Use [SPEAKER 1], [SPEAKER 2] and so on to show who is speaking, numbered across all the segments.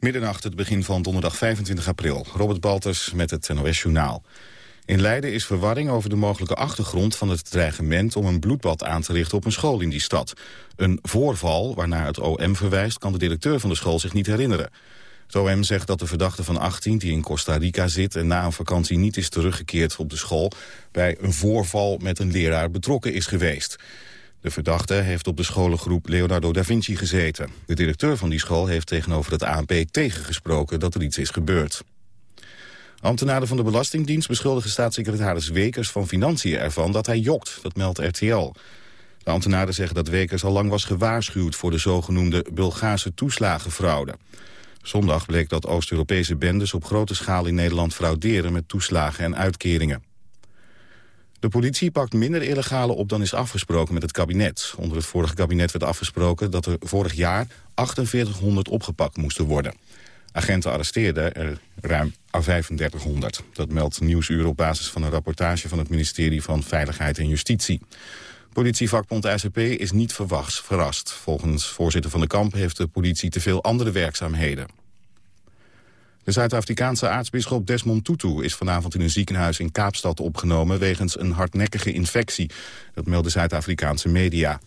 [SPEAKER 1] Middernacht, het begin van donderdag 25 april. Robert Balters met het NOS Journaal. In Leiden is verwarring over de mogelijke achtergrond van het dreigement om een bloedbad aan te richten op een school in die stad. Een voorval, waarnaar het OM verwijst, kan de directeur van de school zich niet herinneren. Het OM zegt dat de verdachte van 18, die in Costa Rica zit... en na een vakantie niet is teruggekeerd op de school... bij een voorval met een leraar betrokken is geweest. De verdachte heeft op de scholengroep Leonardo da Vinci gezeten. De directeur van die school heeft tegenover het ANP tegengesproken dat er iets is gebeurd. Ambtenaren van de Belastingdienst beschuldigen staatssecretaris Wekers van Financiën ervan dat hij jokt, dat meldt RTL. De ambtenaren zeggen dat Wekers al lang was gewaarschuwd voor de zogenoemde Bulgaarse toeslagenfraude. Zondag bleek dat Oost-Europese bendes op grote schaal in Nederland frauderen met toeslagen en uitkeringen. De politie pakt minder illegale op dan is afgesproken met het kabinet. Onder het vorige kabinet werd afgesproken dat er vorig jaar 4800 opgepakt moesten worden. Agenten arresteerden er ruim 3500. Dat meldt Nieuwsuur op basis van een rapportage van het ministerie van Veiligheid en Justitie. Politievakbond SCP is niet verwacht, verrast. Volgens voorzitter van de kamp heeft de politie te veel andere werkzaamheden. De Zuid-Afrikaanse aartsbisschop Desmond Tutu is vanavond in een ziekenhuis in Kaapstad opgenomen wegens een hardnekkige infectie. Dat melden Zuid-Afrikaanse media.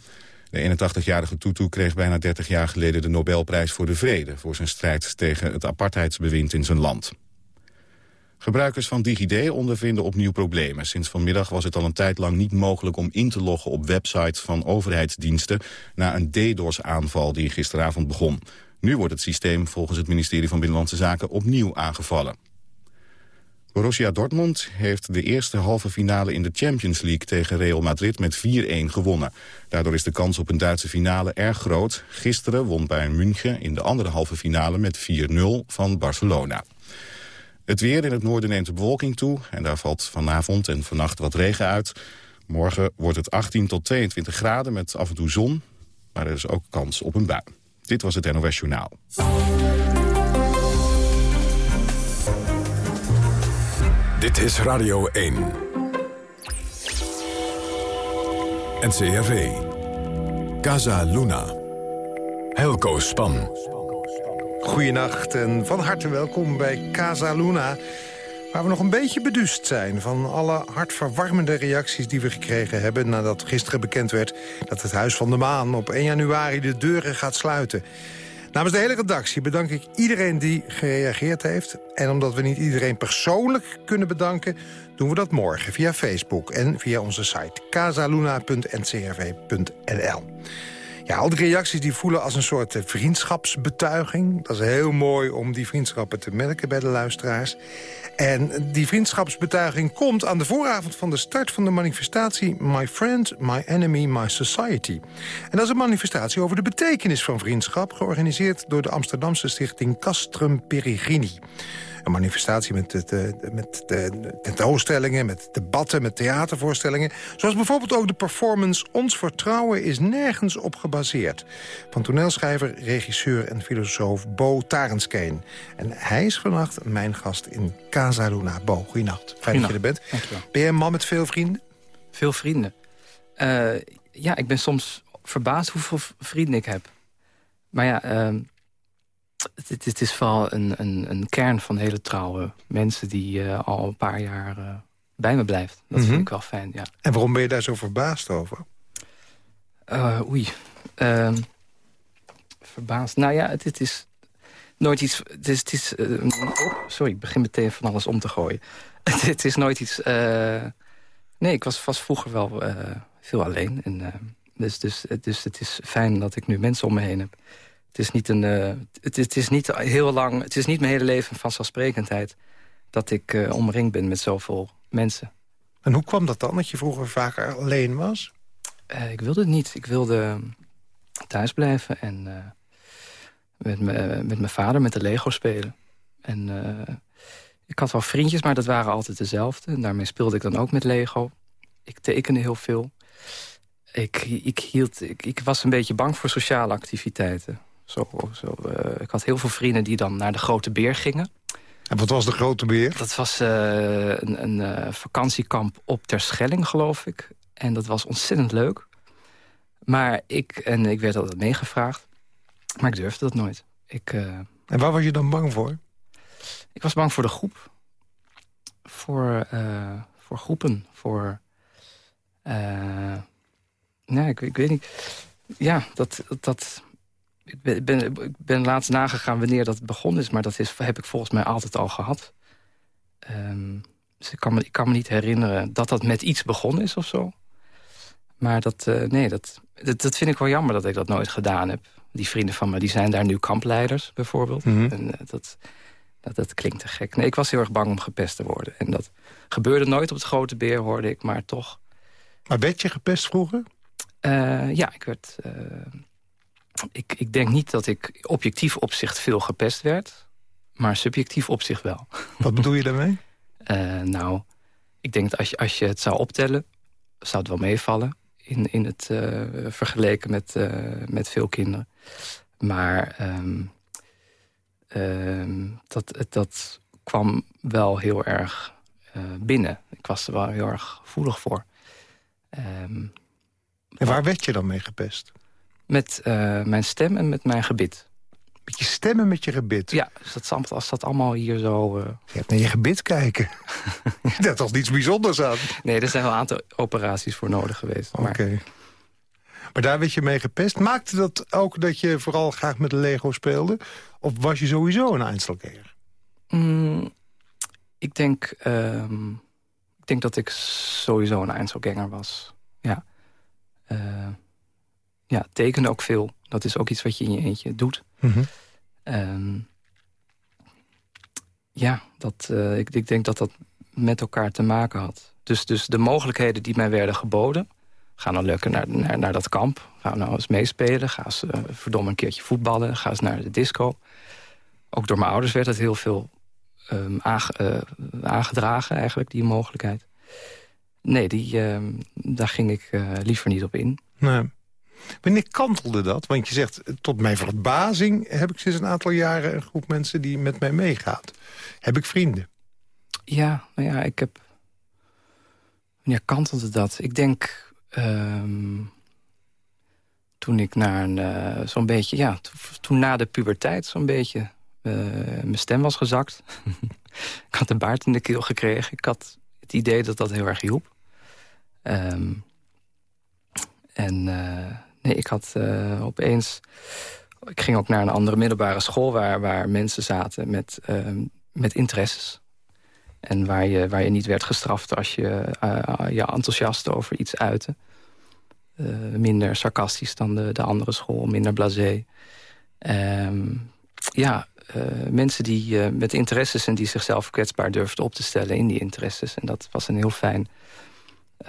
[SPEAKER 1] De 81-jarige Tutu kreeg bijna 30 jaar geleden de Nobelprijs voor de Vrede... voor zijn strijd tegen het apartheidsbewind in zijn land. Gebruikers van DigiD ondervinden opnieuw problemen. Sinds vanmiddag was het al een tijd lang niet mogelijk om in te loggen op websites van overheidsdiensten... na een DDoS-aanval die gisteravond begon. Nu wordt het systeem volgens het ministerie van Binnenlandse Zaken opnieuw aangevallen. Borussia Dortmund heeft de eerste halve finale in de Champions League tegen Real Madrid met 4-1 gewonnen. Daardoor is de kans op een Duitse finale erg groot. Gisteren won Bayern München in de andere halve finale met 4-0 van Barcelona. Het weer in het noorden neemt de bewolking toe en daar valt vanavond en vannacht wat regen uit. Morgen wordt het 18 tot 22 graden met af en toe zon, maar er is ook kans op een bui. Dit was het NOS Journaal.
[SPEAKER 2] Dit is Radio 1. NCRV. Casa Luna. Helco Span.
[SPEAKER 3] Goedenacht en van harte welkom bij Casa Luna... waar we nog een beetje beduust zijn van alle hartverwarmende reacties die we gekregen hebben... nadat gisteren bekend werd dat het Huis van de Maan op 1 januari de deuren gaat sluiten. Namens de hele redactie bedank ik iedereen die gereageerd heeft. En omdat we niet iedereen persoonlijk kunnen bedanken... doen we dat morgen via Facebook en via onze site casaluna.ncrv.nl. Ja, al die reacties die voelen als een soort eh, vriendschapsbetuiging. Dat is heel mooi om die vriendschappen te merken bij de luisteraars. En die vriendschapsbetuiging komt aan de vooravond van de start van de manifestatie... My Friend, My Enemy, My Society. En dat is een manifestatie over de betekenis van vriendschap... georganiseerd door de Amsterdamse stichting Castrum Peregrini een manifestatie met, de, met de tentoonstellingen, met debatten, met theatervoorstellingen. Zoals bijvoorbeeld ook de performance Ons Vertrouwen is nergens op gebaseerd. Van toneelschrijver, regisseur en filosoof Bo Tarenskeen. En hij is vannacht mijn gast in Casa Luna. Bo, goeienacht. Fijn dat je er bent. Ben je een man met veel vrienden?
[SPEAKER 4] Veel vrienden? Uh, ja, ik ben soms verbaasd hoeveel vrienden ik heb. Maar ja, uh, het, het, is vooral een, een, een, kern van hele trouwe mensen... die uh, al een paar jaar uh, bij me blijft. Dat vind mhm. ik wel fijn, ja.
[SPEAKER 3] En waarom ben je daar zo verbaasd over?
[SPEAKER 4] Uh, oei. Ehm, verbaasd. Nou ja, het, het, is nooit iets... Het is, het is, oh, sorry, ik begin meteen van alles om te gooien. het, is nooit iets... nee, ik was vast vroeger wel veel alleen. En, dus, dus, dus het is fijn dat ik nu mensen om me heen heb het is niet, een, uh, het, het, is niet heel lang, het is niet mijn hele leven van vanzelfsprekendheid... dat ik uh, omringd ben met zoveel mensen.
[SPEAKER 3] En hoe kwam dat dan, dat je vroeger vaker alleen was?
[SPEAKER 4] Uh, ik wilde het niet. Ik wilde thuis blijven en met, me, met mijn vader met de Lego spelen. En ik had wel vriendjes, maar dat waren altijd dezelfde. En daarmee speelde ik dan ook met Lego. Ik tekende heel veel. Ik, ik, hield, ik, ik was een beetje bang voor sociale activiteiten. Zo, zo, uh, ik had heel veel vrienden die dan naar de Grote Beer gingen.
[SPEAKER 3] En wat was de Grote Beer?
[SPEAKER 4] Dat was uh, een, een uh, vakantiekamp op Terschelling, geloof ik. En dat was ontzettend leuk. Maar ik, en ik werd altijd meegevraagd. Maar ik durfde dat nooit. Ik,
[SPEAKER 3] En waar was je dan bang voor?
[SPEAKER 4] Ik was bang voor de groep. Voor, uh, voor groepen. Voor... Uh, nee, ik, ik, weet niet. Ja, dat... dat ik ben, ben, ik ben laatst nagegaan wanneer dat begonnen is... maar dat is, heb ik volgens mij altijd al gehad. Um, dus ik kan, me, ik kan me niet herinneren dat dat met iets begonnen is of zo. Maar dat, uh, nee, dat, dat, dat, vind ik wel jammer dat ik dat nooit gedaan heb. Die vrienden van me die zijn daar nu kampleiders bijvoorbeeld. Mm -hmm. en, dat, dat, dat klinkt te gek. Nee, ik was heel erg bang om gepest te worden. En dat gebeurde nooit op het Grote Beer, hoorde ik, maar toch.
[SPEAKER 3] Maar werd je gepest vroeger?
[SPEAKER 4] Uh, ja, ik werd... Ik, ik denk niet dat ik objectief opzicht veel gepest werd. Maar subjectief opzicht wel.
[SPEAKER 3] Wat bedoel je daarmee?
[SPEAKER 4] Uh, nou, ik denk dat als je, als je het zou optellen... zou het wel meevallen. In, in het vergeleken met, met veel kinderen. Maar... Um, uh, dat, dat kwam wel heel erg binnen. Ik was er wel heel erg gevoelig voor.
[SPEAKER 3] Um, en waar werd je dan mee gepest?
[SPEAKER 4] Met uh, mijn stem en met mijn gebit.
[SPEAKER 3] Met je stem en met je gebit?
[SPEAKER 4] Ja, dus dat, als dat allemaal hier zo... Uh...
[SPEAKER 3] Je hebt naar je gebit kijken. dat toch niets bijzonders aan?
[SPEAKER 4] Nee, er zijn wel een aantal operaties voor nodig geweest.
[SPEAKER 3] Oké. Okay. Maar... Maar daar werd je mee gepest. Maakte dat ook dat je vooral graag met Lego speelde? Of was je sowieso een Einzelganger?
[SPEAKER 4] Mm, ik, denk, uh, ik denk dat ik sowieso een Einzelganger was. Ja. Uh, ja, tekenen ook veel. Dat is ook iets wat je in je eentje doet. Mm -hmm. um, ja, dat, uh, ik, ik denk dat dat met elkaar te maken had. Dus, dus de mogelijkheden die mij werden geboden... Ga nou lekker naar, naar, naar dat kamp. Ga nou eens meespelen. Ga eens uh, verdomme een keertje voetballen. Ga eens naar de disco. Ook door mijn ouders werd het heel veel um, aange, uh, aangedragen eigenlijk, die mogelijkheid. Nee, die, uh, daar ging ik liever niet op in.
[SPEAKER 3] Nee. Wanneer kantelde dat? Want je zegt, tot mijn verbazing heb ik sinds een aantal jaren... een groep mensen die met mij meegaat. Heb ik vrienden?
[SPEAKER 4] Ja, nou ja, ik heb... Wanneer kantelde dat? Ik denk Um, toen ik naar een, uh, zo'n beetje, ja, toen na de puberteit zo'n beetje uh, mijn stem was gezakt. ik had een baard in de keel gekregen. Ik had het idee dat dat heel erg hielp. Um, en nee, ik had opeens... Ik ging ook naar een andere middelbare school... waar, waar mensen zaten met, um, met interesses. En waar je, waar je niet werd gestraft als je uh, je enthousiast over iets uitte. Uh, minder sarcastisch dan de, de andere school, minder blasé. Um, ja, mensen die met interesses en die zichzelf kwetsbaar durfden op te stellen in die interesses. En dat was een heel fijn,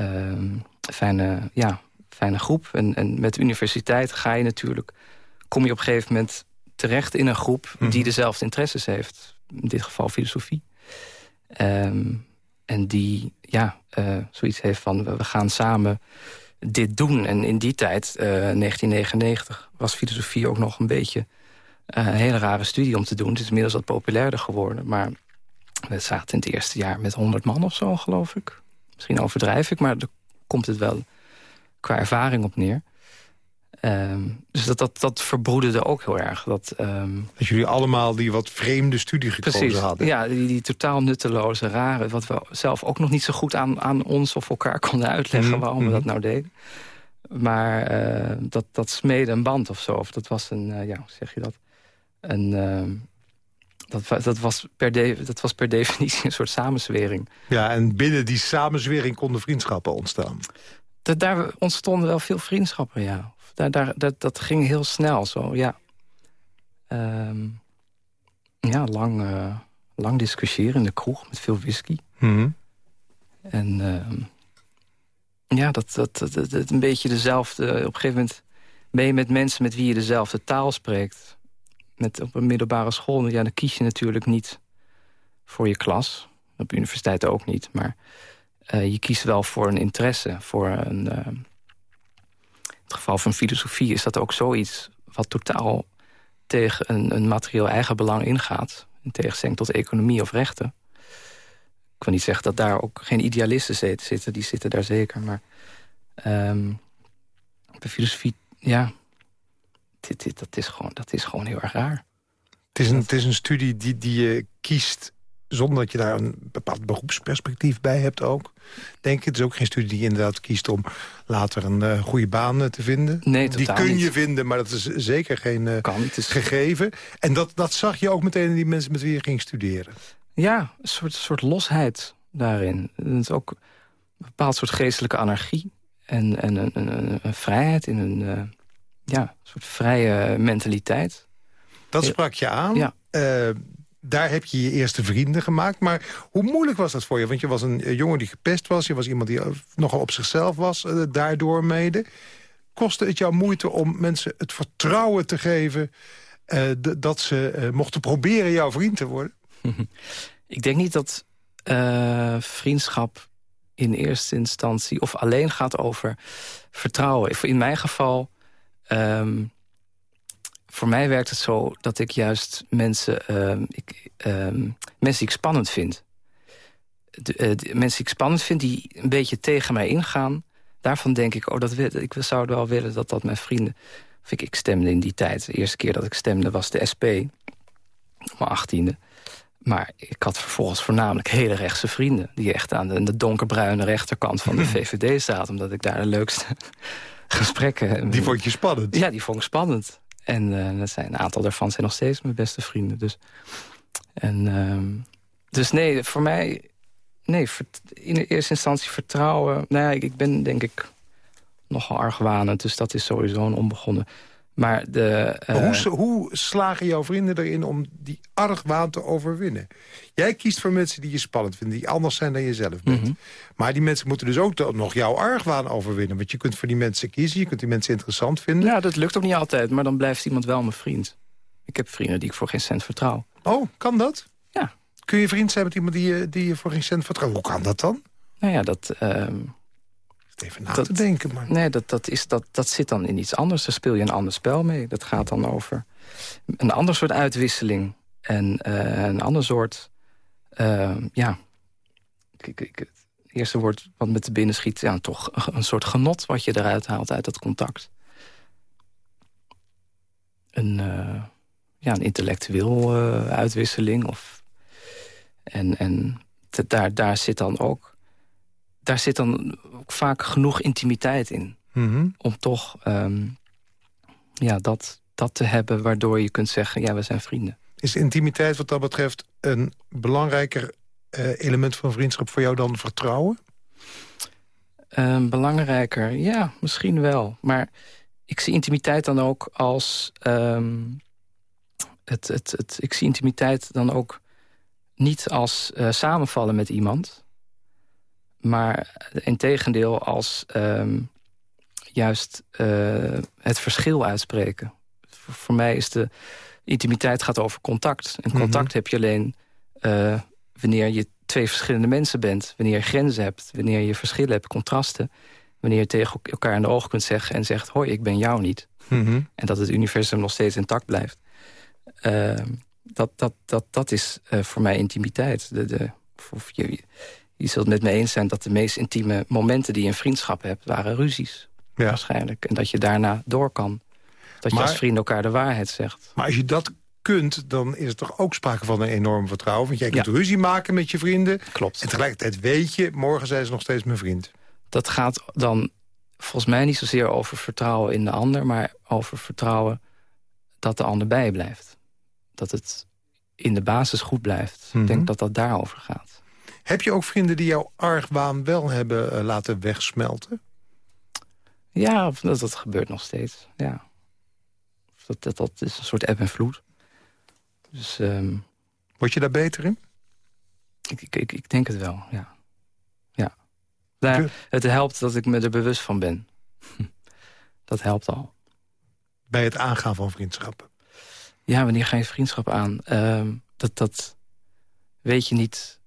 [SPEAKER 4] uh, fijne, ja, fijne groep. En, en met universiteit ga je natuurlijk, kom je op een gegeven moment terecht in een groep mm die dezelfde interesses heeft. In dit geval filosofie. Um, en die ja, uh, zoiets heeft van, we gaan samen dit doen. En in die tijd, uh, 1999, was filosofie ook nog een beetje... Uh, een hele rare studie om te doen. Het is inmiddels wat populairder geworden. Maar we zaten in het eerste jaar met 100 man of zo, geloof ik. Misschien overdrijf ik, maar daar komt het wel qua ervaring op neer. Um, dus dat, dat, dat verbroederde ook heel erg. Dat, um...
[SPEAKER 3] dat jullie allemaal die wat vreemde studie gekozen
[SPEAKER 4] Precies,
[SPEAKER 3] hadden.
[SPEAKER 4] Ja, die, die totaal nutteloze, rare... wat we zelf ook nog niet zo goed aan, aan ons of elkaar konden uitleggen... Mm, waarom mm. we dat nou deden. Maar uh, dat, dat smeden een band of zo. Of dat was een, uh, ja, hoe zeg je dat? Een... Uh, dat, dat, was per de, dat was per definitie een soort samenzwering.
[SPEAKER 3] Ja, en binnen die samenzwering konden vriendschappen ontstaan.
[SPEAKER 4] Dat, daar ontstonden wel veel vriendschappen, ja daar, daar, dat, dat ging heel snel zo, ja. Um, ja, lang, uh, lang discussiëren in de kroeg met veel whisky.
[SPEAKER 3] Mm -hmm.
[SPEAKER 4] En uh, ja, dat, dat, dat, dat, een beetje dezelfde... Op een gegeven moment ben je met mensen met wie je dezelfde taal spreekt. Met, op een middelbare school, ja, dan kies je natuurlijk niet voor je klas. Op universiteit ook niet, maar... Uh, je kiest wel voor een interesse, voor een, uh, het geval van filosofie is dat ook zoiets... wat totaal tegen een, een materieel eigenbelang ingaat. In tegenstelling tot economie of rechten. Ik wil niet zeggen dat daar ook geen idealisten zitten. Die zitten daar zeker. Maar um, bij filosofie, ja... Dit, dit, dat, is gewoon, dat is gewoon heel erg raar.
[SPEAKER 3] Het Het is een, het is een studie die, die je kiest zonder dat je daar een bepaald beroepsperspectief bij hebt ook. Denk ik, het is ook geen studie die je inderdaad kiest om later een uh, goede baan uh, te vinden.
[SPEAKER 4] Nee,
[SPEAKER 3] Die kun je vinden, maar dat is zeker geen uh,
[SPEAKER 4] kan, het is...
[SPEAKER 3] gegeven. En dat, dat zag je ook meteen in die mensen met wie je ging studeren.
[SPEAKER 4] Ja, een soort, soort losheid daarin. Het is ook een bepaald soort geestelijke anarchie. En, en een, een, een vrijheid in een ja, soort vrije mentaliteit.
[SPEAKER 3] Dat sprak je aan.
[SPEAKER 4] Ja
[SPEAKER 3] daar heb je je eerste vrienden gemaakt. Maar hoe moeilijk was dat voor je? Want je was een jongen die gepest was. Je was iemand die nogal op zichzelf was, uh, daardoor mede. Kostte het jou moeite om mensen het vertrouwen te geven... Dat ze uh, mochten proberen jouw vriend te worden?
[SPEAKER 4] Ik denk niet dat vriendschap in eerste instantie... of alleen gaat over vertrouwen. In mijn geval... Um, voor mij werkt het zo dat ik juist mensen, uh, ik, uh, mensen die ik spannend vind... De, uh, de, mensen die ik spannend vind, die een beetje tegen mij ingaan... daarvan denk ik, oh, dat wil, ik zou wel willen dat dat mijn vrienden... Of ik, ik stemde in die tijd, de eerste keer dat ik stemde was de SP... op mijn achttiende. Maar ik had vervolgens voornamelijk hele rechtse vrienden... die echt aan de, de donkerbruine rechterkant van de VVD zaten... omdat ik daar de leukste gesprekken...
[SPEAKER 3] Die vond je spannend?
[SPEAKER 4] Ja, die vond ik spannend. En dat zijn, een aantal daarvan zijn nog steeds mijn beste vrienden. Dus, en, uh, dus nee, voor mij... Nee, in de eerste instantie vertrouwen... Nou ja, ik, ik ben denk ik nogal argwanend. Dus dat is sowieso een onbegonnen maar de,
[SPEAKER 3] uh... hoe, hoe, slagen jouw vrienden erin om die argwaan te overwinnen? Jij kiest voor mensen die je spannend vinden, die anders zijn dan je zelf bent. Mhm. Maar die mensen moeten dus ook nog jouw argwaan overwinnen. Want je kunt voor die mensen kiezen, je kunt die mensen interessant vinden.
[SPEAKER 4] Ja, dat lukt ook niet altijd, maar dan blijft iemand wel mijn vriend. Ik heb vrienden die ik voor geen cent vertrouw.
[SPEAKER 3] Oh, kan dat?
[SPEAKER 4] Ja.
[SPEAKER 3] Kun je vriend zijn met iemand die je, die je voor geen cent vertrouwt? Hoe kan dat dan?
[SPEAKER 4] Nou ja, dat... Uh
[SPEAKER 3] even na dat, te denken. Maar...
[SPEAKER 4] Nee, dat, dat, is, dat, dat zit dan in iets anders. Daar speel je een ander spel mee. Dat gaat dan over een ander soort uitwisseling. En uh, een ander soort... Uh, ja, ik, ik, het eerste woord wat met de binnen schiet... Ja, toch een soort genot wat je eruit haalt uit dat contact. Een, uh, ja, een intellectueel uitwisseling. Of, en en te, daar, daar zit dan ook daar zit dan ook vaak genoeg intimiteit in.
[SPEAKER 3] Mhm.
[SPEAKER 4] Om toch um, ja, dat, dat te hebben waardoor je kunt zeggen... ja, we zijn vrienden.
[SPEAKER 3] Is intimiteit wat dat betreft een belangrijker uh, element van vriendschap voor jou dan vertrouwen?
[SPEAKER 4] Um, belangrijker, ja, misschien wel. Maar ik zie intimiteit dan ook als... Um, het, het, het, ik zie intimiteit dan ook niet als uh, samenvallen met iemand... Maar in tegendeel als um, juist uh, het verschil uitspreken. Voor, mij is de intimiteit gaat over contact. En contact mm heb je alleen uh, wanneer je twee verschillende mensen bent. Wanneer je grenzen hebt, wanneer je verschillen hebt, contrasten. Wanneer je tegen elkaar in de ogen kunt zeggen en zegt... hoi, ik ben jou niet.
[SPEAKER 3] Mm -hmm.
[SPEAKER 4] En dat het universum nog steeds intact blijft. Uh, dat, dat, dat, dat is uh, voor mij intimiteit. De, de, of je, je zult het met me eens zijn dat de meest intieme momenten die je in vriendschap hebt... waren ruzies, ja. waarschijnlijk. En dat je daarna door kan. Dat je als vriend elkaar de waarheid zegt.
[SPEAKER 3] Maar als je dat kunt, dan is er toch ook sprake van een enorm vertrouwen. Want jij kunt ruzie maken met je vrienden.
[SPEAKER 4] Klopt.
[SPEAKER 3] En tegelijkertijd weet je, morgen zijn ze nog steeds mijn vriend.
[SPEAKER 4] Dat gaat dan volgens mij niet zozeer over vertrouwen in de ander... maar over vertrouwen dat de ander bij blijft. Dat het in de basis goed blijft. Ik denk mhm. dat dat daarover gaat.
[SPEAKER 3] Heb je ook vrienden die jouw argwaan wel hebben uh, laten wegsmelten?
[SPEAKER 4] Ja, dat, dat gebeurt nog steeds, ja. Dat, dat, dat is een soort eb en vloed. Dus, um,
[SPEAKER 3] Word je daar beter in?
[SPEAKER 4] Ik, ik, ik, ik denk het wel, ja. ja. Het helpt dat ik me er bewust van ben. dat helpt al.
[SPEAKER 3] Bij het aangaan van vriendschappen?
[SPEAKER 4] Ja, wanneer ga je vriendschap aan? Uh, dat, dat weet je niet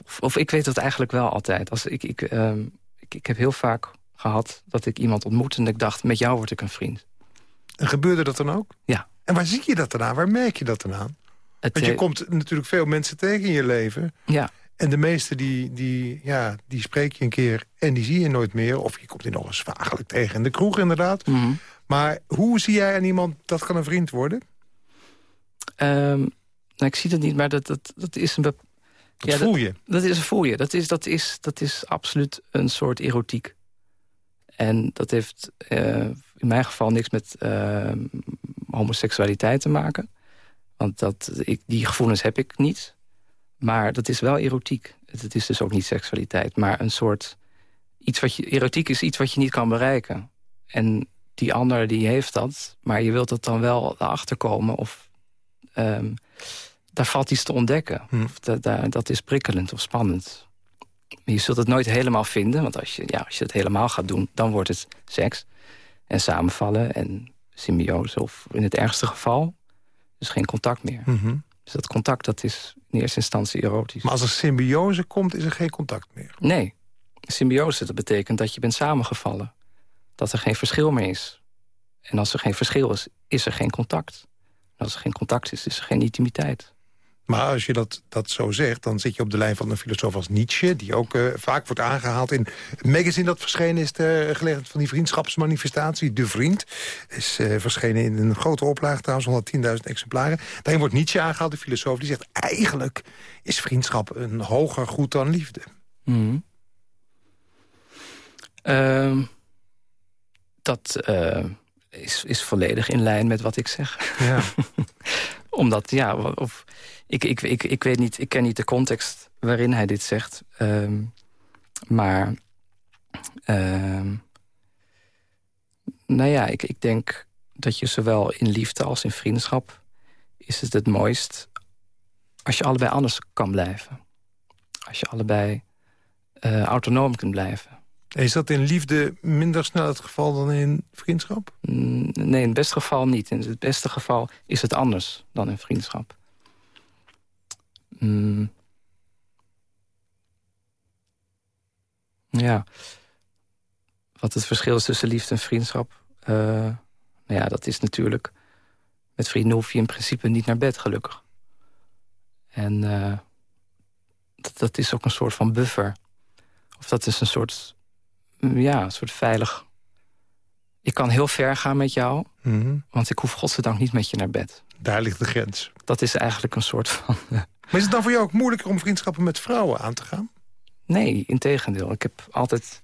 [SPEAKER 4] of, of, ik weet dat eigenlijk wel altijd. Als ik, ik, um, ik, ik heb heel vaak gehad dat ik iemand ontmoette... en ik dacht, met jou word ik een vriend.
[SPEAKER 3] En gebeurde dat dan ook?
[SPEAKER 4] Ja.
[SPEAKER 3] En waar zie je dat dan aan? Waar merk je dat dan aan? Het Want je komt natuurlijk veel mensen tegen in je leven.
[SPEAKER 4] Ja.
[SPEAKER 3] En de meeste die, die, ja, die spreek je een keer en die zie je nooit meer. Of je komt die nog eens vagelijk tegen in de kroeg inderdaad.
[SPEAKER 4] Mm
[SPEAKER 3] Maar hoe zie jij aan iemand dat kan een vriend worden?
[SPEAKER 4] Ehm, nou, ik zie dat niet, maar dat, dat, dat is een...
[SPEAKER 3] Dat
[SPEAKER 4] ja,
[SPEAKER 3] voel je.
[SPEAKER 4] Dat is een voel je. Dat is, dat, is, dat is absoluut een soort erotiek. En dat heeft uh, in mijn geval niks met uh, homoseksualiteit te maken. Want dat, ik, die gevoelens heb ik niet. Maar dat is wel erotiek. Het is dus ook niet seksualiteit. Maar een soort... Iets wat je, erotiek is iets wat je niet kan bereiken. En die ander die heeft dat. Maar je wilt het dan wel erachter komen. Of um, daar valt iets te ontdekken.
[SPEAKER 3] Hm.
[SPEAKER 4] Of dat, is prikkelend of spannend. Je zult het nooit helemaal vinden. Want als je, ja, als je het helemaal gaat doen, dan wordt het seks. En samenvallen en symbiose. Of in het ergste geval, dus geen contact meer.
[SPEAKER 3] Mhm.
[SPEAKER 4] Dus dat contact, dat is in eerste instantie erotisch.
[SPEAKER 3] Maar als er symbiose komt, is er geen contact meer.
[SPEAKER 4] Nee. Symbiose, dat betekent dat je bent samengevallen. Dat er geen verschil meer is. En als er geen verschil is, is er geen contact. En als er geen contact is, is er geen intimiteit.
[SPEAKER 3] Maar als je dat, dat zo zegt, dan zit je op de lijn van een filosoof als Nietzsche... die ook uh, vaak wordt aangehaald in het magazine dat verschenen is... ter gelegenheid van die vriendschapsmanifestatie, De Vriend. Is uh, verschenen in een grote oplage trouwens, 110.000 exemplaren. Daarin wordt Nietzsche aangehaald, de filosoof, die zegt... eigenlijk is vriendschap een hoger goed dan liefde.
[SPEAKER 4] Mm. Uh, dat uh, is, is volledig in lijn met wat ik zeg.
[SPEAKER 3] Ja.
[SPEAKER 4] Omdat, ja, of, ik, ik, ik, ik weet niet, ik ken niet de context waarin hij dit zegt. Um, maar, um, nou ja, ik, ik denk dat je zowel in liefde als in vriendschap... is het het mooist als je allebei anders kan blijven. Als je allebei uh, autonoom kunt blijven.
[SPEAKER 3] Is dat in liefde minder snel het geval dan in vriendschap?
[SPEAKER 4] Nee, in het beste geval niet. In het beste geval is het anders dan in vriendschap. Mm. Ja. Wat het verschil is tussen liefde en vriendschap... Uh, nou ja, dat is natuurlijk... Met vrienden hoef je in principe niet naar bed, gelukkig. En dat, dat is ook een soort van buffer. Of dat is een soort ja, een soort veilig... Ik kan heel ver gaan met jou,
[SPEAKER 3] mm -hmm.
[SPEAKER 4] want ik hoef godzijdank niet met je naar bed.
[SPEAKER 3] Daar ligt de grens.
[SPEAKER 4] Dat is eigenlijk een soort van...
[SPEAKER 3] maar is het dan voor jou ook moeilijker om vriendschappen met vrouwen aan te gaan?
[SPEAKER 4] Nee, in tegendeel. Ik heb altijd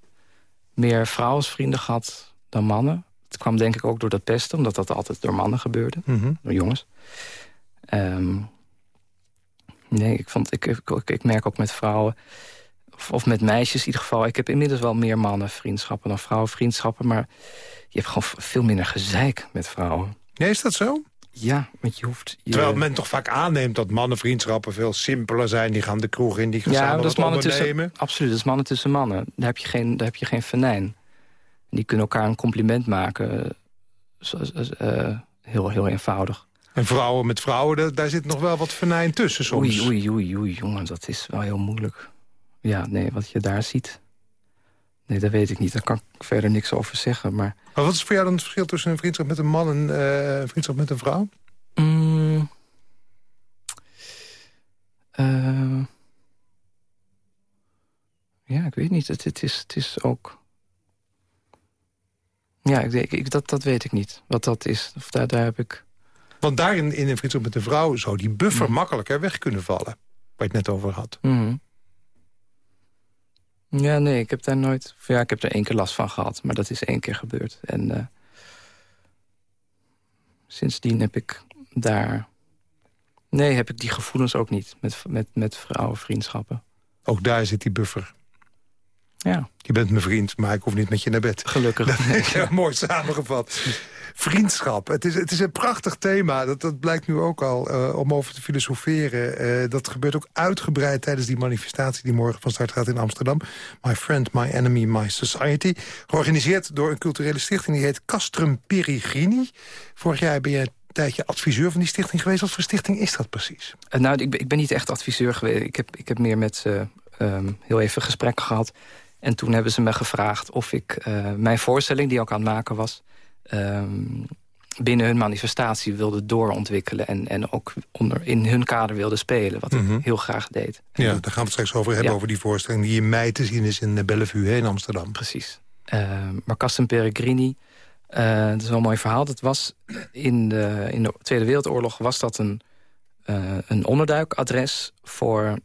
[SPEAKER 4] meer vrouwensvrienden gehad dan mannen. Het kwam denk ik ook door dat pesten, omdat dat altijd door mannen gebeurde.
[SPEAKER 3] Mm -hmm.
[SPEAKER 4] Door jongens. Um, nee, ik, vond, ik, ik, ik merk ook met vrouwen of, of, met meisjes in ieder geval. Ik heb inmiddels wel meer mannenvriendschappen dan vrouwenvriendschappen. Maar je hebt gewoon veel minder gezeik met vrouwen.
[SPEAKER 3] Nee, is dat zo?
[SPEAKER 4] Ja, want je hoeft... Je...
[SPEAKER 3] Terwijl men toch vaak aanneemt dat mannenvriendschappen veel simpeler zijn. Die gaan de kroeg in, die gaan
[SPEAKER 4] ja,
[SPEAKER 3] samen
[SPEAKER 4] dat is mannen
[SPEAKER 3] ondernemen.
[SPEAKER 4] Tussen, absoluut, dat is mannen tussen mannen. Daar heb je geen, daar heb je geen venijn. Die kunnen elkaar een compliment maken. Uh, heel, heel eenvoudig.
[SPEAKER 3] En vrouwen met vrouwen, daar, daar zit nog wel wat venijn tussen soms.
[SPEAKER 4] Oei, oei, oei, oei, jongen, dat is wel heel moeilijk. Ja, nee, wat je daar ziet. Nee, dat weet ik niet. Daar kan ik verder niks over zeggen. Maar,
[SPEAKER 3] maar wat is voor jou dan het verschil tussen een vriendschap met een man en uh, een vriendschap met een vrouw?
[SPEAKER 4] Mm, uh, ja, ik weet niet. Het, het, is, het is ook... Ja, ik, ik, dat, dat weet ik niet. Wat dat is. Of daar, daar heb ik...
[SPEAKER 3] Want daarin in een vriendschap met een vrouw zou die buffer mm. makkelijker weg kunnen vallen. Waar je het net over had.
[SPEAKER 4] Mm. Ja, nee, ik heb daar nooit... Ja, ik heb er één keer last van gehad, maar dat is één keer gebeurd. En uh, sindsdien heb ik daar... Nee, heb ik die gevoelens ook niet met, met, met vrouwenvriendschappen.
[SPEAKER 3] Ook daar zit die buffer.
[SPEAKER 4] Ja.
[SPEAKER 3] Je bent mijn vriend, maar ik hoef niet met je naar bed.
[SPEAKER 4] Gelukkig.
[SPEAKER 3] Dat is ja, mooi samengevat. Vriendschap, het is, het is een prachtig thema. Dat, dat blijkt nu ook al, uh, om over te filosoferen. Uh, dat gebeurt ook uitgebreid tijdens die manifestatie... die morgen van start gaat in Amsterdam. My Friend, My Enemy, My Society. Georganiseerd door een culturele stichting. Die heet Castrum Perigrini. Vorig jaar ben je een tijdje adviseur van die stichting geweest. Wat voor stichting is dat precies?
[SPEAKER 4] Uh, nou, ik ben, ik ben niet echt adviseur geweest. Ik heb, ik heb meer met ze um, heel even gesprekken gehad. En toen hebben ze me gevraagd of ik mijn voorstelling... die ook aan het maken was... Um, binnen hun manifestatie wilde doorontwikkelen... en, en ook onder, in hun kader wilde spelen, wat mm -hmm. ik heel graag deed.
[SPEAKER 3] Ja, daar gaan we het straks over hebben, ja. over die voorstelling... die in mei te zien is in Bellevue in Amsterdam.
[SPEAKER 4] Precies. Uh, maar Castum Peregrini, uh, dat is wel een mooi verhaal. Dat was in de, in de Tweede Wereldoorlog was dat een een onderduikadres voor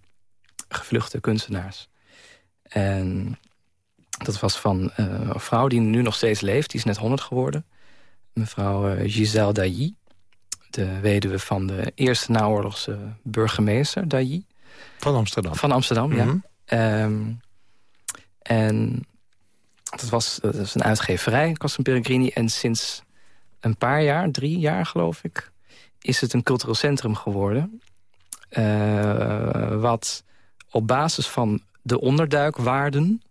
[SPEAKER 4] gevluchte kunstenaars. En dat was van een vrouw die nu nog steeds leeft. Die is net 100 geworden. Mevrouw Giselle Dailly. De weduwe van de eerste naoorlogse burgemeester, Dailly.
[SPEAKER 3] Van Amsterdam.
[SPEAKER 4] Van Amsterdam, ja.
[SPEAKER 3] Mhm.
[SPEAKER 4] Ehm, en dat was, dat was een uitgeverij, Cosmo Pellegrini. En sinds een paar jaar, drie jaar geloof ik... is het een cultureel centrum geworden. Uh, wat op basis van de onderduikwaarden...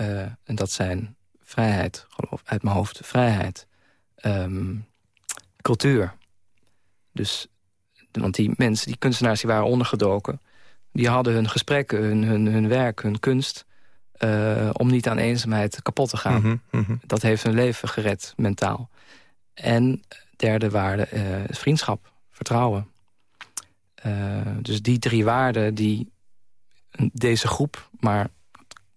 [SPEAKER 4] Uh, en dat zijn vrijheid, geloof uit mijn hoofd, vrijheid, um, cultuur. Dus, want die mensen, die kunstenaars, die waren ondergedoken die hadden hun gesprekken, hun, hun, hun werk, hun kunst... Uh, om niet aan eenzaamheid kapot te gaan.
[SPEAKER 3] Mm -hmm.
[SPEAKER 4] Dat heeft hun leven gered, mentaal. En derde waarde, uh, vriendschap, vertrouwen. Uh, dus die drie waarden die deze groep... maar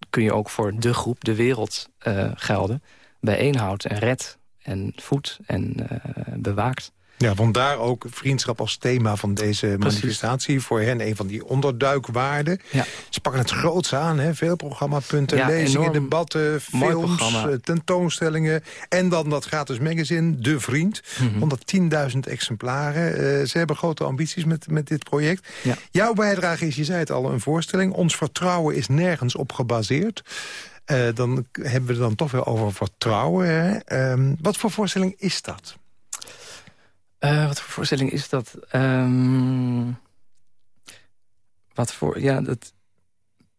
[SPEAKER 4] kun je ook voor de groep, de wereld, gelden... bijeenhoudt en redt en voedt en bewaakt.
[SPEAKER 3] Ja, vandaar ook vriendschap als thema van deze manifestatie. Voor hen een van die onderduikwaarden.
[SPEAKER 4] Ja.
[SPEAKER 3] Ze pakken het groots aan, hè? veel programmapunten, ja, lezingen, debatten, films, tentoonstellingen. En dan dat gratis magazine, De Vriend.
[SPEAKER 4] Mhm.
[SPEAKER 3] Mm -hmm. 110.000 exemplaren. Uh, ze hebben grote ambities met, met dit project.
[SPEAKER 4] Ja.
[SPEAKER 3] Jouw bijdrage is, je zei het al, een voorstelling. Ons vertrouwen is nergens op gebaseerd. Uh, dan hebben we het dan toch weer over vertrouwen. Hè? Uh, wat voor voorstelling is dat?
[SPEAKER 4] Uh, wat voor voorstelling is dat? Um, wat voor... Ja, dat...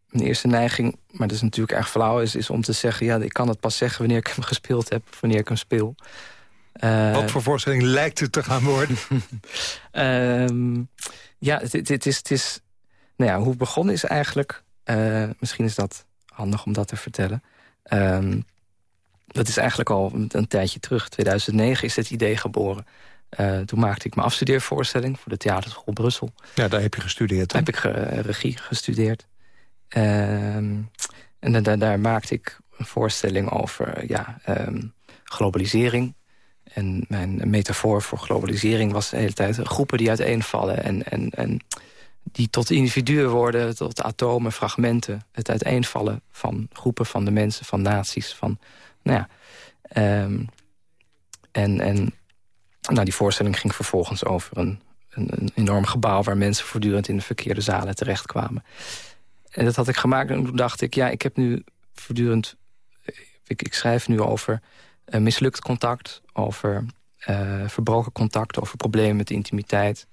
[SPEAKER 4] Mijn eerste neiging, maar dat is natuurlijk erg flauw... is, is om te zeggen, ja, ik kan het pas zeggen wanneer ik hem gespeeld heb... of wanneer ik hem speel.
[SPEAKER 3] Uh, wat voor voorstelling lijkt het te gaan worden?
[SPEAKER 4] um, ja, het, het, het, is, het is... Nou ja, hoe het begonnen is eigenlijk... Uh, misschien is dat handig om dat te vertellen... Um, dat is eigenlijk al een, een tijdje terug. 2009 is het idee geboren. Uh, toen maakte ik mijn afstudeervoorstelling voor de Theaterschool Brussel.
[SPEAKER 3] Ja, daar heb je gestudeerd.
[SPEAKER 4] Daar heb ik ge regie gestudeerd. Uh, en da daar maakte ik een voorstelling over ja, um, globalisering. En mijn metafoor voor globalisering was de hele tijd groepen die uiteenvallen. En, en, en die tot individuen worden, tot atomen, fragmenten. Het uiteenvallen van groepen, van de mensen, van naties. Van, nou ja, um, en, en nou, die voorstelling ging vervolgens over een, een, een, enorm gebouw... waar mensen voortdurend in de verkeerde zalen terechtkwamen. En dat had ik gemaakt en toen dacht ik... ja, ik heb nu voortdurend... Ik, schrijf nu over uh, mislukt contact... over uh, verbroken contact, over problemen met intimiteit.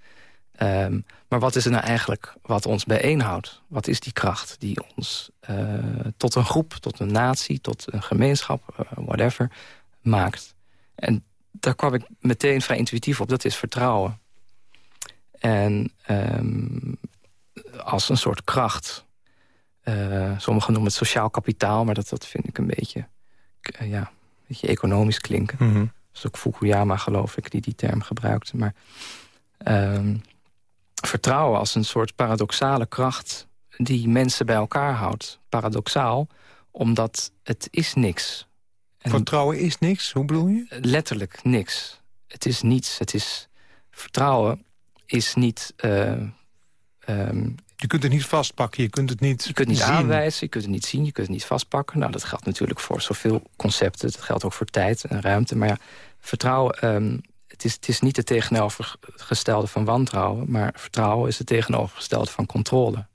[SPEAKER 4] Um, maar wat is er nou eigenlijk wat ons bijeenhoudt? Wat is die kracht die ons uh, tot een groep, tot een natie... tot een gemeenschap, whatever, maakt? En daar kwam ik meteen vrij intuïtief op. Dat is vertrouwen. En um, als een soort kracht. Uh, sommigen noemen het sociaal kapitaal, maar dat, dat vind ik een beetje, ja, een beetje economisch klinken.
[SPEAKER 3] Mm -hmm.
[SPEAKER 4] Dat is ook Fukuyama, geloof ik, die die term gebruikte. Maar um, vertrouwen als een soort paradoxale kracht die mensen bij elkaar houdt. Paradoxaal, omdat het is niks.
[SPEAKER 3] En vertrouwen is niks? Hoe bedoel je?
[SPEAKER 4] Letterlijk niks. Het is niets. Het is, vertrouwen is niet... Uh, um,
[SPEAKER 3] je kunt het niet vastpakken, je kunt het niet
[SPEAKER 4] Je kunt het niet
[SPEAKER 3] zien.
[SPEAKER 4] aanwijzen, je kunt het niet zien, je kunt het niet vastpakken. Nou, dat geldt natuurlijk voor zoveel concepten. Dat geldt ook voor tijd en ruimte. Maar ja, vertrouwen... Um, het is, het is niet het tegenovergestelde van wantrouwen... maar vertrouwen is het tegenovergestelde van controle.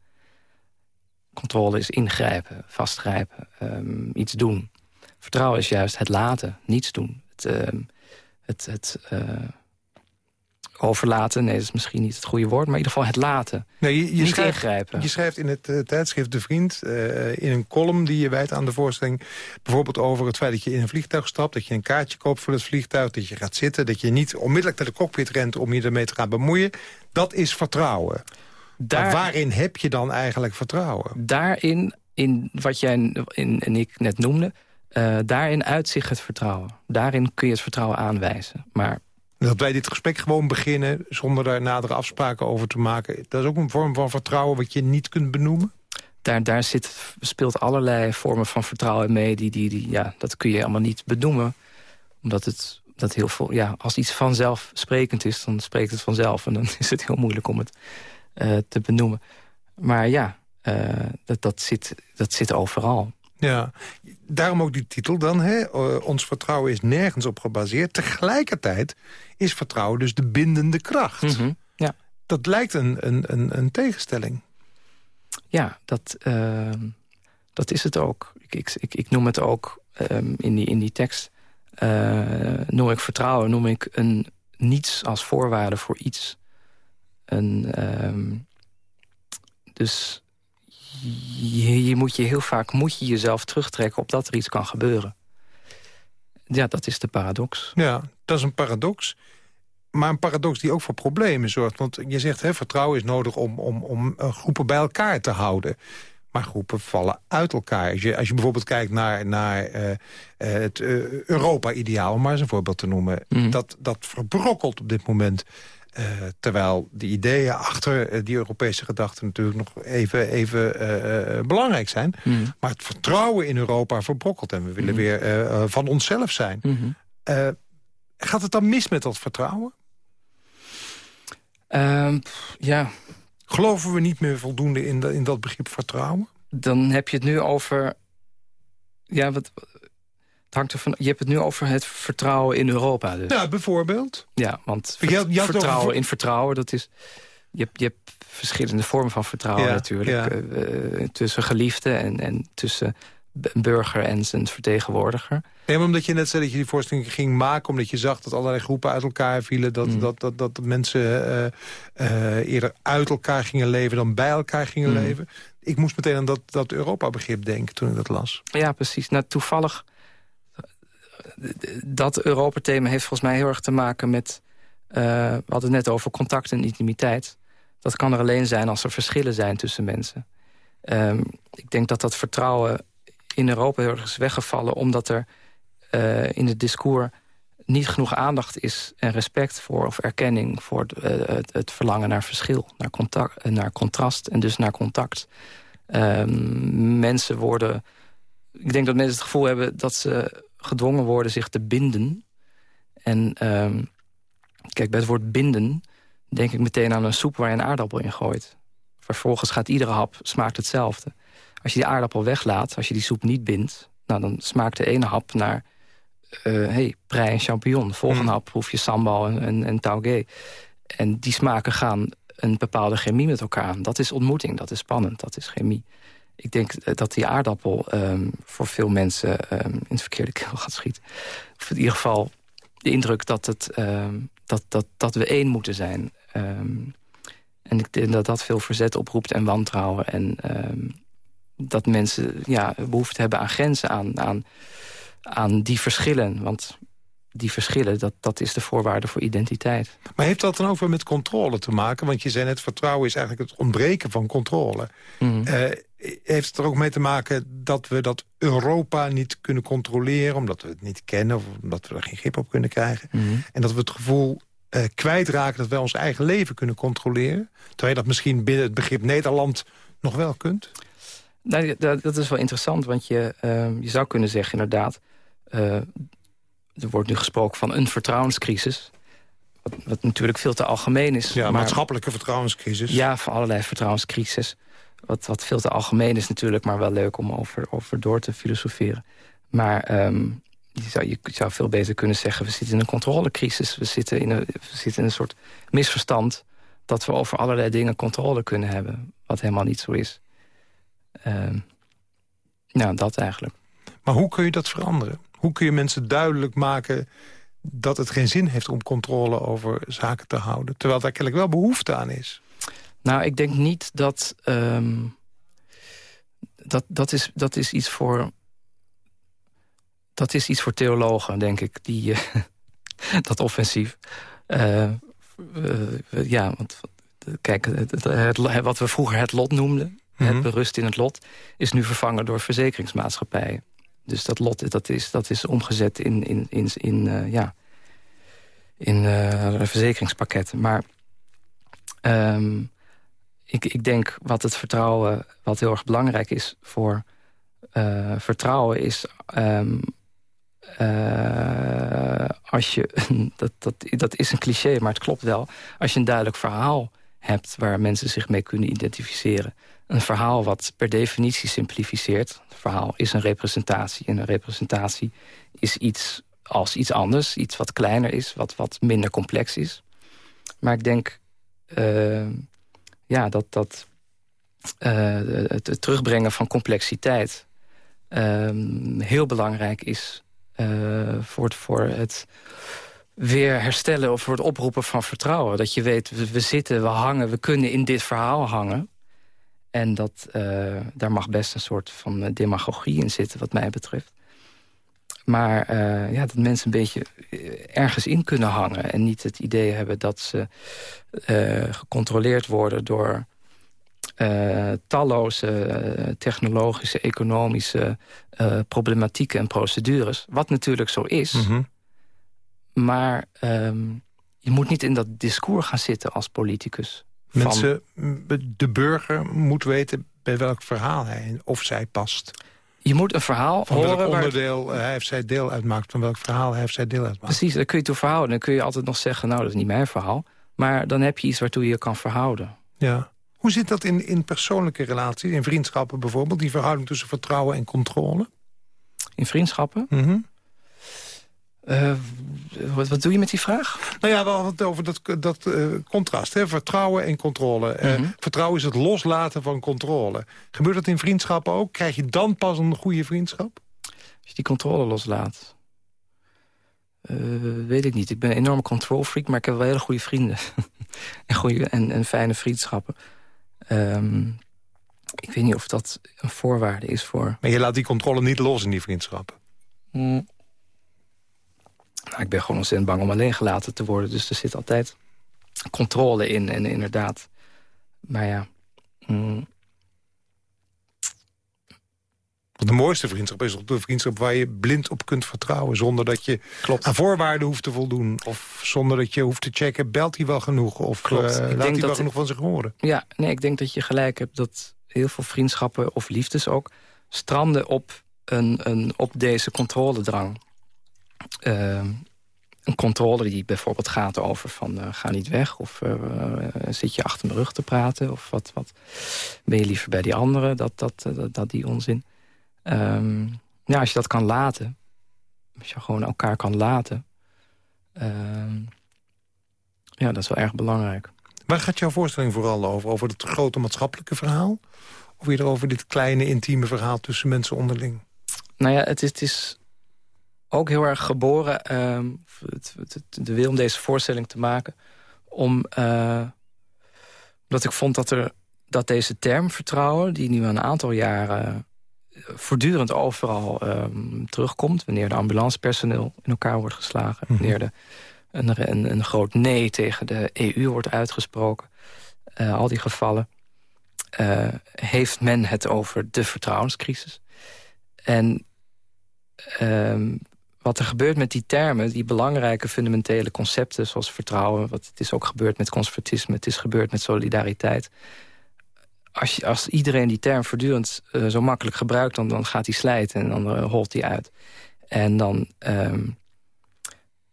[SPEAKER 4] Controle is ingrijpen, vastgrijpen, um, iets doen. Vertrouwen is juist het laten, niets doen. Het, uh, het, het uh, overlaten, nee, dat is misschien niet het goede woord... maar in ieder geval het laten,
[SPEAKER 3] nee, je, je
[SPEAKER 4] niet
[SPEAKER 3] schrijft,
[SPEAKER 4] ingrijpen.
[SPEAKER 3] Je schrijft in het uh, tijdschrift De Vriend, uh, in een column die je wijdt aan de voorstelling... bijvoorbeeld over het feit dat je in een vliegtuig stapt... dat je een kaartje koopt voor het vliegtuig, dat je gaat zitten... dat je niet onmiddellijk naar de cockpit rent om je ermee te gaan bemoeien. Dat is vertrouwen.
[SPEAKER 4] Daar,
[SPEAKER 3] maar waarin heb je dan eigenlijk vertrouwen?
[SPEAKER 4] Daarin, in wat jij in, en ik net noemde... Uh, daarin uitzicht het vertrouwen. Daarin kun je het vertrouwen aanwijzen. Maar
[SPEAKER 3] dat wij dit gesprek gewoon beginnen zonder daar nadere afspraken over te maken... dat is ook een vorm van vertrouwen wat je niet kunt benoemen?
[SPEAKER 4] Daar, daar zit, speelt allerlei vormen van vertrouwen mee. Die, die, die, ja, dat kun je allemaal niet benoemen. Omdat het dat heel veel, ja, als iets vanzelfsprekend is, dan spreekt het vanzelf. En dan is het heel moeilijk om het uh, te benoemen. Maar ja, uh, dat, dat, zit, dat zit overal.
[SPEAKER 3] Ja, daarom ook die titel dan. Hè? ons vertrouwen is nergens op gebaseerd. Tegelijkertijd is vertrouwen dus de bindende kracht.
[SPEAKER 4] Mm -hmm, ja.
[SPEAKER 3] Dat lijkt een, een, een, een tegenstelling.
[SPEAKER 4] Ja, dat, uh, dat is het ook. Ik, ik, ik, ik noem het ook um, in, die, in die tekst... Uh, noem ik vertrouwen, noem ik een niets als voorwaarde voor iets. Een, um, dus je, je, moet je heel vaak moet je jezelf terugtrekken... op dat er iets kan gebeuren. Ja, dat is de paradox.
[SPEAKER 3] Ja, dat is een paradox. Maar een paradox die ook voor problemen zorgt. Want je zegt, hè, vertrouwen is nodig om, om, om groepen bij elkaar te houden. Maar groepen vallen uit elkaar. Als je, als je bijvoorbeeld kijkt naar, naar uh, het uh, Europa-ideaal... om maar eens een voorbeeld te noemen... Mm. Dat, dat verbrokkelt op dit moment... Uh, terwijl de ideeën achter die Europese gedachten natuurlijk nog even, even belangrijk zijn.
[SPEAKER 4] Mm.
[SPEAKER 3] Maar het vertrouwen in Europa verbrokkelt. En we willen mm. weer van onszelf zijn.
[SPEAKER 4] -hmm.
[SPEAKER 3] gaat het dan mis met dat vertrouwen?
[SPEAKER 4] Uh, ja.
[SPEAKER 3] Geloven we niet meer voldoende in, de, in dat begrip vertrouwen?
[SPEAKER 4] Dan heb je het nu over... Ja, wat, het hangt ervan, je hebt het nu over het vertrouwen in Europa. Dus.
[SPEAKER 3] Ja, bijvoorbeeld.
[SPEAKER 4] Ja, want je, vertrouwen over... in vertrouwen, dat is... Je hebt, je hebt verschillende vormen van vertrouwen
[SPEAKER 3] ja,
[SPEAKER 4] natuurlijk.
[SPEAKER 3] Ja.
[SPEAKER 4] Uh, tussen geliefden en, en tussen burger en zijn vertegenwoordiger.
[SPEAKER 3] Nee, maar omdat je net zei dat je die voorstelling ging maken... omdat je zag dat allerlei groepen uit elkaar vielen... dat,
[SPEAKER 4] Mm.
[SPEAKER 3] dat, dat, dat mensen uh, uh, eerder uit elkaar gingen leven dan bij elkaar gingen
[SPEAKER 4] Mm.
[SPEAKER 3] leven. Ik moest meteen aan dat, dat Europa-begrip denken toen ik dat las.
[SPEAKER 4] Ja, precies. Nou, toevallig... Dat Europa-thema heeft volgens mij heel erg te maken met... Uh, we hadden het net over contact en intimiteit. Dat kan er alleen zijn als er verschillen zijn tussen mensen. Um, ik denk dat dat vertrouwen in Europa heel erg is weggevallen... omdat er uh, in het discours niet genoeg aandacht is... en respect voor of erkenning voor het, uh, het, verlangen naar verschil. Naar, contact, naar contrast en dus naar contact. Um, mensen worden... Ik denk dat mensen het gevoel hebben dat ze gedwongen worden zich te binden. En um, kijk, bij het woord binden denk ik meteen aan een soep waar je een aardappel in gooit. Vervolgens gaat iedere hap smaakt hetzelfde. Als je die aardappel weglaat, als je die soep niet bindt... Nou, dan smaakt de ene hap naar uh, hey, prei en champignon. De volgende mm. hap proef je sambal en, en, en taugé. En die smaken gaan een bepaalde chemie met elkaar aan. Dat is ontmoeting, dat is spannend, dat is chemie. Ik denk dat die aardappel um, voor veel mensen um, in het verkeerde keel gaat schieten. Of in ieder geval de indruk dat, het, um, dat, dat, dat we één moeten zijn. en ik denk dat dat veel verzet oproept en wantrouwen. En dat mensen ja, behoefte hebben aan grenzen, aan, aan, aan die verschillen. Want die verschillen, dat, dat is de voorwaarde voor identiteit.
[SPEAKER 3] Maar heeft dat dan ook weer met controle te maken? Want je zei net, vertrouwen is eigenlijk het ontbreken van controle.
[SPEAKER 4] Mm.
[SPEAKER 3] Uh, heeft het er ook mee te maken dat we dat Europa niet kunnen controleren... omdat we het niet kennen of omdat we er geen grip op kunnen krijgen?
[SPEAKER 4] Mm.
[SPEAKER 3] En dat we het gevoel uh, kwijtraken dat wij ons eigen leven kunnen controleren? Terwijl je dat misschien binnen het begrip Nederland nog wel kunt?
[SPEAKER 4] Nou, dat, dat is wel interessant, want je, uh, je zou kunnen zeggen inderdaad... Uh, er wordt nu gesproken van een vertrouwenscrisis. Wat, wat natuurlijk veel te algemeen is.
[SPEAKER 3] Ja, maar, maatschappelijke vertrouwenscrisis.
[SPEAKER 4] Ja, van allerlei vertrouwenscrisis. Wat, wat veel te algemeen is natuurlijk, maar wel leuk om over, over door te filosoferen. Maar um, je, zou, je zou veel beter kunnen zeggen... we zitten in een controlecrisis. We zitten in een, we zitten in een soort misverstand... dat we over allerlei dingen controle kunnen hebben. Wat helemaal niet zo is. Um, nou, dat eigenlijk.
[SPEAKER 3] Maar hoe kun je dat veranderen? Hoe kun je mensen duidelijk maken dat het geen zin heeft om controle over zaken te houden? Terwijl daar kennelijk wel behoefte aan is.
[SPEAKER 4] Nou, ik denk niet dat... Um, dat, dat, is, dat is iets voor... Dat is iets voor theologen, denk ik, die, uh, dat offensief. Uh, uh, ja, want kijk, het, wat we vroeger het lot noemden... Mm -hmm. het berust in het lot... is nu vervangen door verzekeringsmaatschappijen. Dus dat lot dat is, dat is omgezet in, in, in, in, ja, in verzekeringspakketten. Maar um, ik, ik denk wat het vertrouwen, wat heel erg belangrijk is voor uh, vertrouwen, is um, als je, dat, dat, dat is een cliché, maar het klopt wel... als je een duidelijk verhaal hebt waar mensen zich mee kunnen identificeren. Een verhaal wat per definitie simplificeert. Het verhaal is een representatie. En een representatie is iets als iets anders. Iets wat kleiner is, wat, wat minder complex is. Maar ik denk uh, ja, dat, dat uh, het, terugbrengen van complexiteit... Uh, heel belangrijk is uh, voor, het, voor het weer herstellen of voor het oproepen van vertrouwen. Dat je weet, we, zitten, we hangen, we kunnen in dit verhaal hangen. En dat, uh, daar mag best een soort van demagogie in zitten, wat mij betreft. Maar uh, ja, dat mensen een beetje ergens in kunnen hangen... en niet het idee hebben dat ze uh, gecontroleerd worden... door uh, talloze technologische, economische problematieken en procedures. Wat natuurlijk zo is. Mm -hmm. Maar um, je moet niet in dat discours gaan zitten als politicus.
[SPEAKER 3] Mensen, de burger moet weten bij welk verhaal hij of zij past.
[SPEAKER 4] Je moet een verhaal
[SPEAKER 3] van
[SPEAKER 4] horen...
[SPEAKER 3] welk onderdeel waar... hij of zij deel uitmaakt. Van welk verhaal hij of zij deel uitmaakt.
[SPEAKER 4] Precies, daar kun je toe verhouden. Dan kun je altijd nog zeggen, nou, dat is niet mijn verhaal. Maar dan heb je iets waartoe je je kan verhouden.
[SPEAKER 3] Ja. Hoe zit dat in, in persoonlijke relaties, in vriendschappen bijvoorbeeld? Die verhouding tussen vertrouwen en controle?
[SPEAKER 4] In vriendschappen?
[SPEAKER 3] Mm -hmm.
[SPEAKER 4] Uh, wat, wat, doe je met die vraag?
[SPEAKER 3] Nou ja, we hadden het over dat, dat uh, contrast. Hè? Vertrouwen en controle. Mm -hmm. Vertrouwen is het loslaten van controle. Gebeurt dat in vriendschappen ook? Krijg je dan pas een goede vriendschap?
[SPEAKER 4] Als je die controle loslaat? weet ik niet. Ik ben een enorme control freak, maar ik heb wel hele goede vrienden. en, goede, en, en fijne vriendschappen. Um, ik weet niet of dat een voorwaarde is voor...
[SPEAKER 3] Maar je laat die controle niet los in die vriendschappen?
[SPEAKER 4] Mm. Nou, ik ben gewoon ontzettend bang om alleen gelaten te worden. Dus er zit altijd controle in. En inderdaad. Maar ja. Mm.
[SPEAKER 3] De mooiste vriendschap is de vriendschap waar je blind op kunt vertrouwen... zonder dat je
[SPEAKER 4] Klopt.
[SPEAKER 3] aan voorwaarden hoeft te voldoen. Of zonder dat je hoeft te checken, belt hij wel genoeg? Of uh, laat hij wel genoeg van zich horen?
[SPEAKER 4] Ja, nee, ik denk dat je gelijk hebt dat heel veel vriendschappen... of liefdes ook, stranden op, een, een, op deze controledrang. Uh, een controle die bijvoorbeeld gaat over van uh, ga niet weg... of uh, zit je achter mijn rug te praten... of wat, wat ben je liever bij die anderen, dat, dat, dat, dat die onzin. Um, ja, als je dat kan laten, als je gewoon elkaar kan laten... Um, ja, dat is wel erg belangrijk.
[SPEAKER 3] Waar gaat jouw voorstelling vooral over? Over het grote maatschappelijke verhaal? Of weer over dit kleine, intieme verhaal tussen mensen onderling?
[SPEAKER 4] Nou ja, het is, het is ook heel erg geboren, uh, het, het, de wil om deze voorstelling te maken... om, uh, omdat ik vond dat, er, dat deze term vertrouwen... die nu een aantal jaren voortdurend overal um, terugkomt... wanneer de ambulancepersoneel in elkaar wordt geslagen... -hmm. wanneer de, een, een, een, groot nee tegen de EU wordt uitgesproken... Uh, al die gevallen... Uh, heeft men het over de vertrouwenscrisis. En um, wat er gebeurt met die termen, die belangrijke fundamentele concepten... zoals vertrouwen, wat het is ook gebeurd met conservatisme... het is gebeurd met solidariteit. Als, je, als iedereen die term voortdurend uh, zo makkelijk gebruikt... dan, dan gaat hij slijten en dan uh, holt hij uit. En dan, um,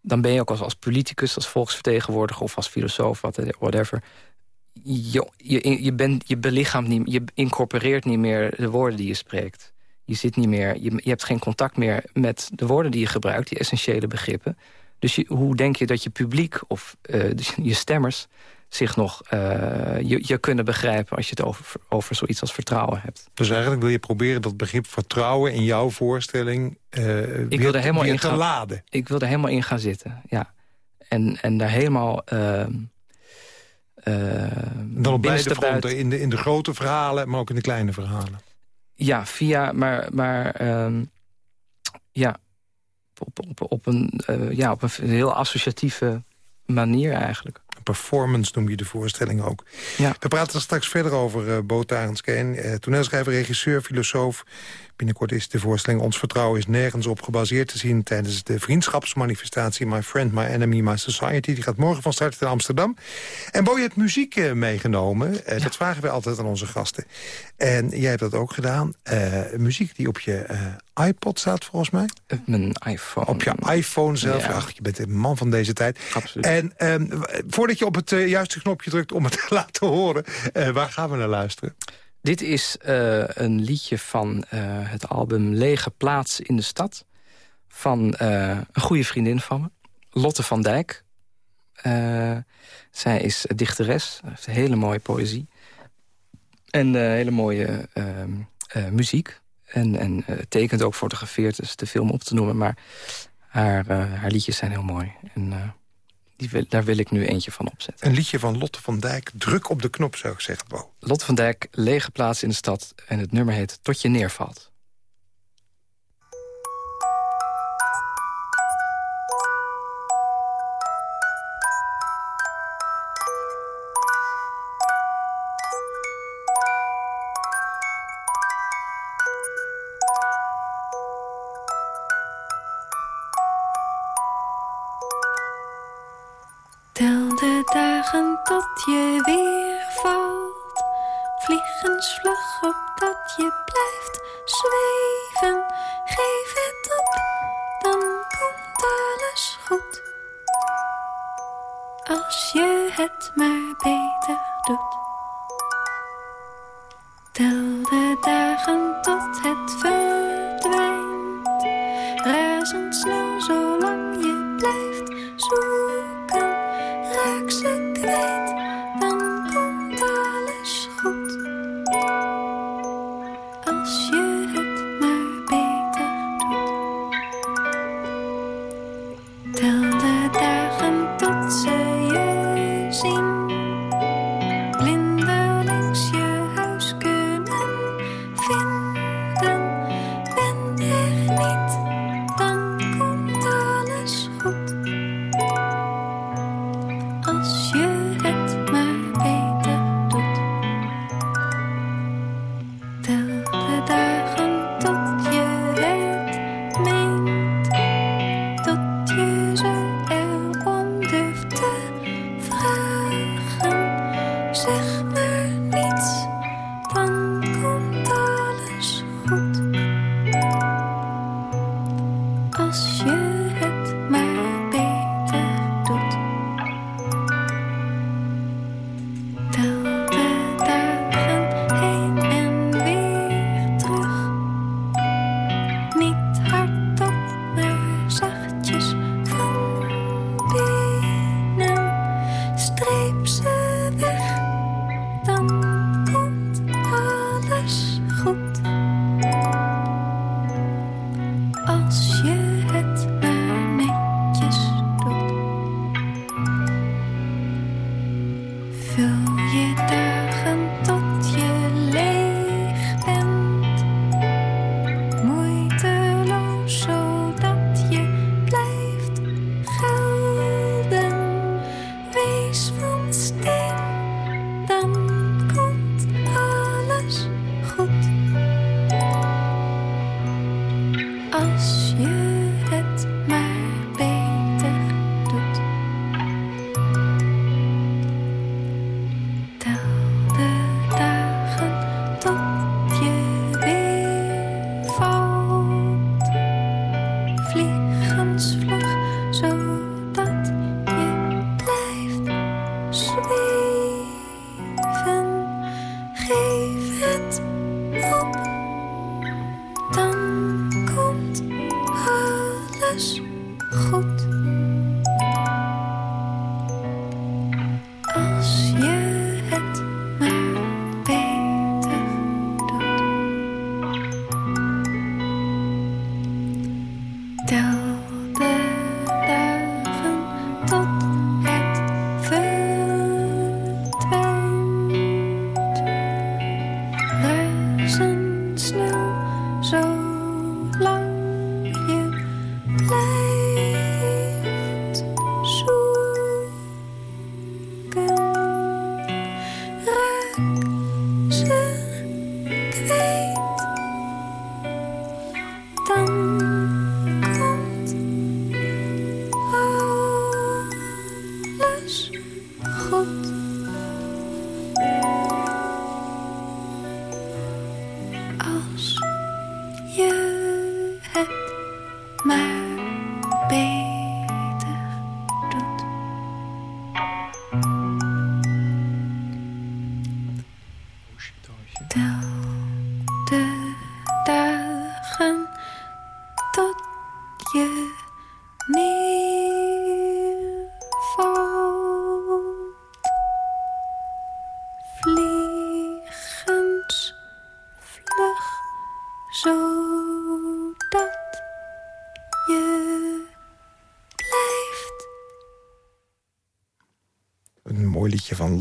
[SPEAKER 4] dan ben je ook als, als politicus, als volksvertegenwoordiger... of als filosoof, whatever... Je, je, je, bent, je belichaamt niet, je incorporeert niet meer de woorden die je spreekt. Je, zit niet meer, je, je hebt geen contact meer met de woorden die je gebruikt, die essentiële begrippen. Dus je, hoe denk je dat je publiek of uh, dus je stemmers zich nog uh, je, je kunnen begrijpen als je het over, over zoiets als vertrouwen hebt.
[SPEAKER 3] Dus eigenlijk wil je proberen dat begrip vertrouwen in jouw voorstelling uh,
[SPEAKER 4] ik wil er helemaal in gaan,
[SPEAKER 3] laden.
[SPEAKER 4] Ik wil er helemaal in gaan zitten, ja. En, en daar helemaal... Uh,
[SPEAKER 3] Dan op beide fronten, in de, in de grote verhalen, maar ook in de kleine verhalen.
[SPEAKER 4] Ja, via, maar, maar um, ja, op, op, op, een, uh, ja, op een heel associatieve manier eigenlijk.
[SPEAKER 3] Performance noem je de voorstelling ook.
[SPEAKER 4] Ja.
[SPEAKER 3] We praten er straks verder over, uh, Bo Tarenskeen. Uh, toneelschrijver, regisseur, filosoof. Binnenkort is de voorstelling Ons Vertrouwen is nergens op gebaseerd te zien... tijdens de vriendschapsmanifestatie My Friend, My Enemy, My Society. Die gaat morgen van start in Amsterdam. En Bo, je hebt muziek eh, meegenomen. Eh, dat vragen we altijd aan onze gasten. En jij hebt dat ook gedaan. Uh, muziek die op je iPod staat, volgens mij?
[SPEAKER 4] Op mijn iPhone.
[SPEAKER 3] Op je iPhone zelf. Ja. Ach, je bent een man van deze tijd.
[SPEAKER 4] Absoluut.
[SPEAKER 3] En um, voordat je op het juiste knopje drukt om het te laten horen... waar gaan we naar luisteren?
[SPEAKER 4] Dit is uh, een liedje van uh, het album Lege Plaats in de Stad. Van uh, een goede vriendin van me, Lotte van Dijk. zij is dichteres, heeft hele mooie poëzie. En hele mooie ehm, muziek. En, en tekent ook, fotografeert, dus de film op te noemen. Maar haar, haar liedjes zijn heel mooi. En die daar wil ik nu eentje van opzetten.
[SPEAKER 3] Een liedje van Lotte van Dijk. Druk op de knop, zou ik zeggen, Bo.
[SPEAKER 4] Lotte van Dijk, lege plaats in de stad. En het nummer heet Tot je neervalt.
[SPEAKER 5] Je weer valt. Vliegensvlug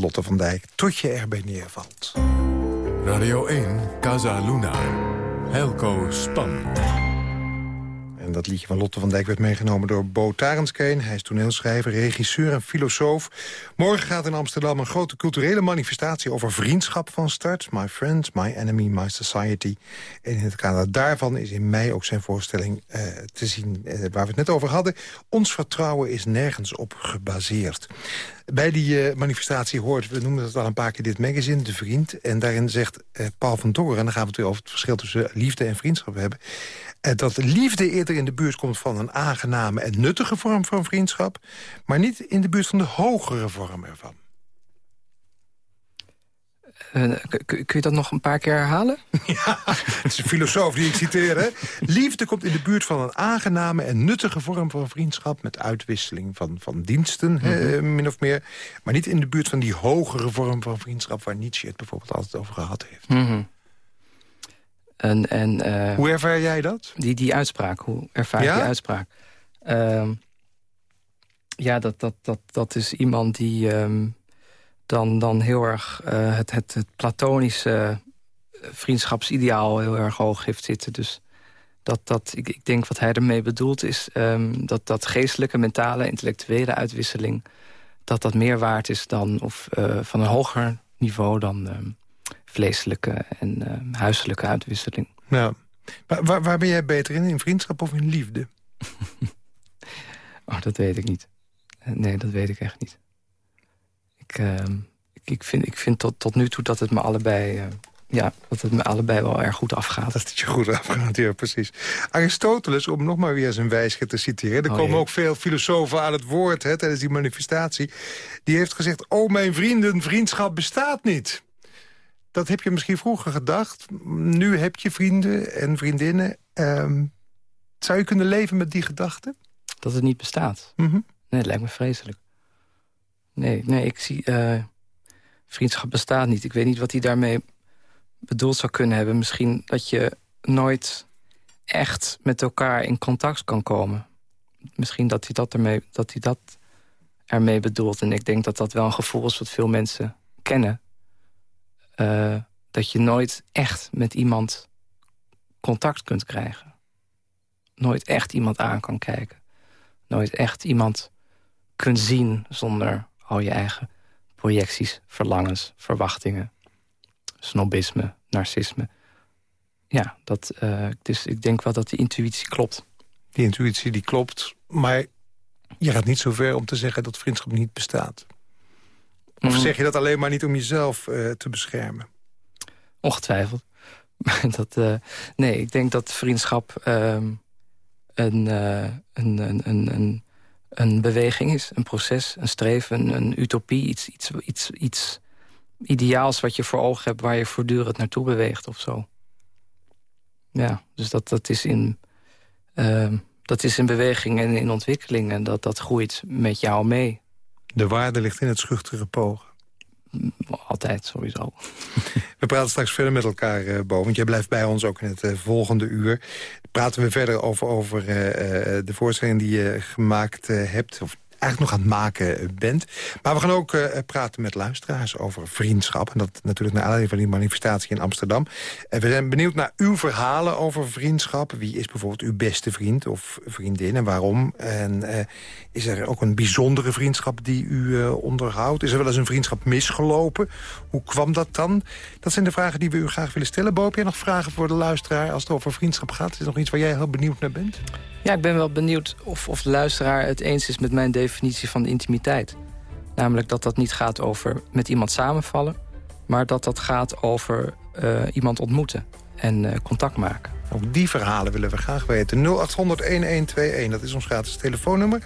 [SPEAKER 3] Lotte van Dijk. Tot je erbij neervalt.
[SPEAKER 2] Radio 1, Casa Luna. Helco Span.
[SPEAKER 3] Dat liedje van Lotte van Dijk werd meegenomen door Bo Tarenskeen. Hij is toneelschrijver, regisseur en filosoof. Morgen gaat in Amsterdam een grote culturele manifestatie... over vriendschap van start. My Friends, My Enemy, My Society. En in het kader daarvan is in mei ook zijn voorstelling eh, te zien... eh, waar we het net over hadden. Ons vertrouwen is nergens op gebaseerd. Bij die eh, manifestatie hoort, we noemen het al een paar keer dit magazine, De Vriend. En daarin zegt Paul van Doren, en dan gaan we het weer over het verschil tussen liefde en vriendschap hebben... eh, dat liefde eerder in de buurt komt van een aangename en nuttige vorm van vriendschap... maar niet in de buurt van de hogere vorm ervan.
[SPEAKER 4] Eh, kun je dat nog een paar keer herhalen?
[SPEAKER 3] Het is een filosoof die ik citeer, hè? Liefde komt in de buurt van een aangename en nuttige vorm van vriendschap... met uitwisseling van, van diensten, hè, min of meer. Maar niet in de buurt van die hogere vorm van vriendschap... waar Nietzsche het bijvoorbeeld altijd over gehad heeft.
[SPEAKER 4] Mhm. En, en eh,
[SPEAKER 3] Hoe ervaar jij dat?
[SPEAKER 4] die, die uitspraak, hoe ervaar je
[SPEAKER 3] Ja?
[SPEAKER 4] die uitspraak? Ehm, ja, dat, dat, dat, dat is iemand die ehm, dan, dan heel erg eh, het, het, het platonische vriendschapsideaal heel erg hoog heeft zitten. Dus dat, dat, ik, ik denk wat hij ermee bedoelt is ehm, dat, dat geestelijke, mentale, intellectuele uitwisseling... dat dat meer waard is dan, of eh, van een hoger niveau dan vleeselijke en ehm, huiselijke uitwisseling.
[SPEAKER 3] Nou, waar, waar, ben jij beter in? In vriendschap of in liefde?
[SPEAKER 4] Oh, dat weet ik niet. Eh, Nee, dat weet ik echt niet. Ik, ehm, ik, ik, vind, ik vind tot, tot nu toe dat het me allebei... eh, ja, dat het me allebei wel erg goed afgaat.
[SPEAKER 3] Dat het je goed afgaat, ja, precies. Aristoteles, om nog maar weer zijn wijsheid te citeren... er
[SPEAKER 4] Oh,
[SPEAKER 3] komen ook veel filosofen aan het woord hè, tijdens die manifestatie... die heeft gezegd, oh mijn vrienden, vriendschap bestaat niet. Dat heb je misschien vroeger gedacht. Nu heb je vrienden en vriendinnen. Ehm, zou je kunnen leven met die gedachte?
[SPEAKER 4] Dat het niet bestaat.
[SPEAKER 3] Mhm.
[SPEAKER 4] Nee, het lijkt me vreselijk. Nee, nee ik zie... eh, vriendschap bestaat niet. Ik weet niet wat hij daarmee bedoeld zou kunnen hebben. Misschien dat je nooit echt met elkaar in contact kan komen. Misschien dat hij dat, ermee, dat, hij dat ermee bedoelt. En ik denk dat dat wel een gevoel is wat veel mensen kennen. Eh, dat je nooit echt met iemand contact kunt krijgen. Nooit echt iemand aan kan kijken. Nooit echt iemand kunt zien zonder al je eigen projecties, verlangens, verwachtingen, snobisme, narcisme. Ja, dat, eh, dus ik denk wel dat die intuïtie klopt.
[SPEAKER 3] Die intuïtie die klopt, maar je gaat niet zo ver om te zeggen dat vriendschap niet bestaat. Of
[SPEAKER 4] Mm,
[SPEAKER 3] zeg je dat alleen maar niet om jezelf eh, te beschermen?
[SPEAKER 4] Ongetwijfeld. dat, eh, nee, ik denk dat vriendschap ehm, een, eh, een, een, een, een, een beweging is, een proces, een streven, een, een utopie, iets, iets, iets, iets ideaals wat je voor ogen hebt waar je voortdurend naartoe beweegt of zo. Ja, dus dat, dat, is in, ehm, dat is in beweging en in ontwikkeling en dat, dat groeit met jou mee.
[SPEAKER 3] De waarde ligt in het schuchtere pogen.
[SPEAKER 4] Altijd, sowieso.
[SPEAKER 3] We praten straks verder met elkaar, eh Bo, want jij blijft bij ons ook in het eh, volgende uur. Praten we verder over, over eh, de voorstelling die je gemaakt hebt... of eigenlijk nog aan het maken bent. Maar we gaan ook eh, praten met luisteraars over vriendschap. En dat natuurlijk naar aanleiding van die manifestatie in Amsterdam. En we zijn benieuwd naar uw verhalen over vriendschap. Wie is bijvoorbeeld uw beste vriend of vriendin en waarom? En eh, is er ook een bijzondere vriendschap die u eh, onderhoudt? Is er wel eens een vriendschap misgelopen? Hoe kwam dat dan? Dat zijn de vragen die we u graag willen stellen. Bo, heb jij nog vragen voor de luisteraar als het over vriendschap gaat? Is er nog iets waar jij heel benieuwd naar bent?
[SPEAKER 4] Ja, ik ben wel benieuwd of, of de luisteraar het eens is met mijn definitie van intimiteit. Namelijk dat dat niet gaat over met iemand samenvallen... maar dat dat gaat over eh, iemand ontmoeten en eh, contact maken.
[SPEAKER 3] Ook die verhalen willen we graag weten. 0800-1121, dat is ons gratis telefoonnummer.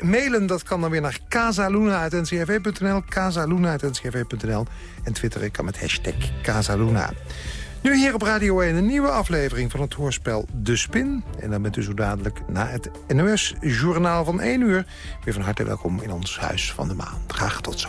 [SPEAKER 3] Mailen, dat kan dan weer naar casaluna.ncrv.nl. casaluna.ncrv.nl. En twitteren kan met hashtag Casaluna. Nu hier op Radio 1 een nieuwe aflevering van het hoorspel De Spin. En dan bent u zo dadelijk na het NOS-journaal van 1 uur... weer van harte welkom in ons Huis van de Maan. Graag tot zo.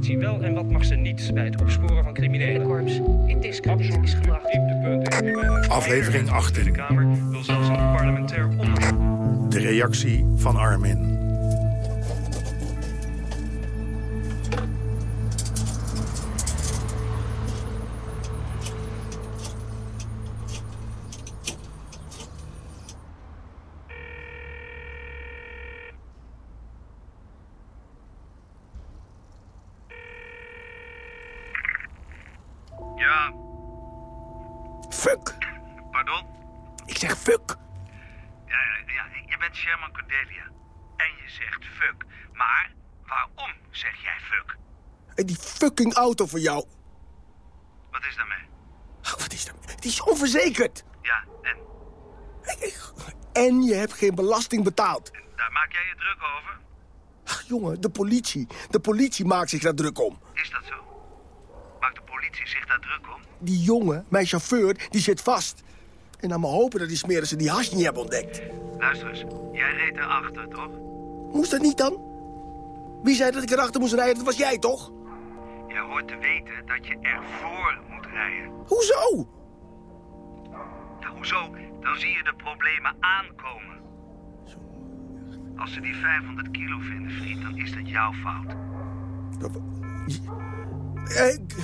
[SPEAKER 6] Zie wel en wat mag ze niet bij het opsporen van criminelen.
[SPEAKER 7] korps in discrediet is gebracht.
[SPEAKER 8] Aflevering
[SPEAKER 6] De
[SPEAKER 8] 18.
[SPEAKER 6] Kamer wil zelfs een parlementair onderzoek.
[SPEAKER 8] De reactie van Armin. Zeg
[SPEAKER 9] jij fuck?
[SPEAKER 10] En die fucking auto van jou.
[SPEAKER 9] Wat is daarmee?
[SPEAKER 10] Oh, wat is dat? Die is onverzekerd.
[SPEAKER 9] Ja, en
[SPEAKER 10] En je hebt geen belasting betaald.
[SPEAKER 9] daar maak jij je druk over?
[SPEAKER 10] Ach, jongen, de politie. De politie maakt zich daar druk om.
[SPEAKER 9] Is dat zo? Maakt de politie zich daar druk om?
[SPEAKER 10] Die jongen, mijn chauffeur, die zit vast. En dan maar hopen dat die smeren ze die hash niet hebben ontdekt.
[SPEAKER 9] Luister eens, jij reed erachter, toch?
[SPEAKER 10] Moest dat niet dan? Wie zei dat ik erachter moest rijden? Dat was jij, toch?
[SPEAKER 9] Je hoort te weten dat je ervoor moet rijden.
[SPEAKER 10] Hoezo?
[SPEAKER 9] Ja, hoezo? Dan zie je de problemen aankomen. Als ze die 500 kilo vinden, vriend, dan is dat jouw fout.
[SPEAKER 10] Ik...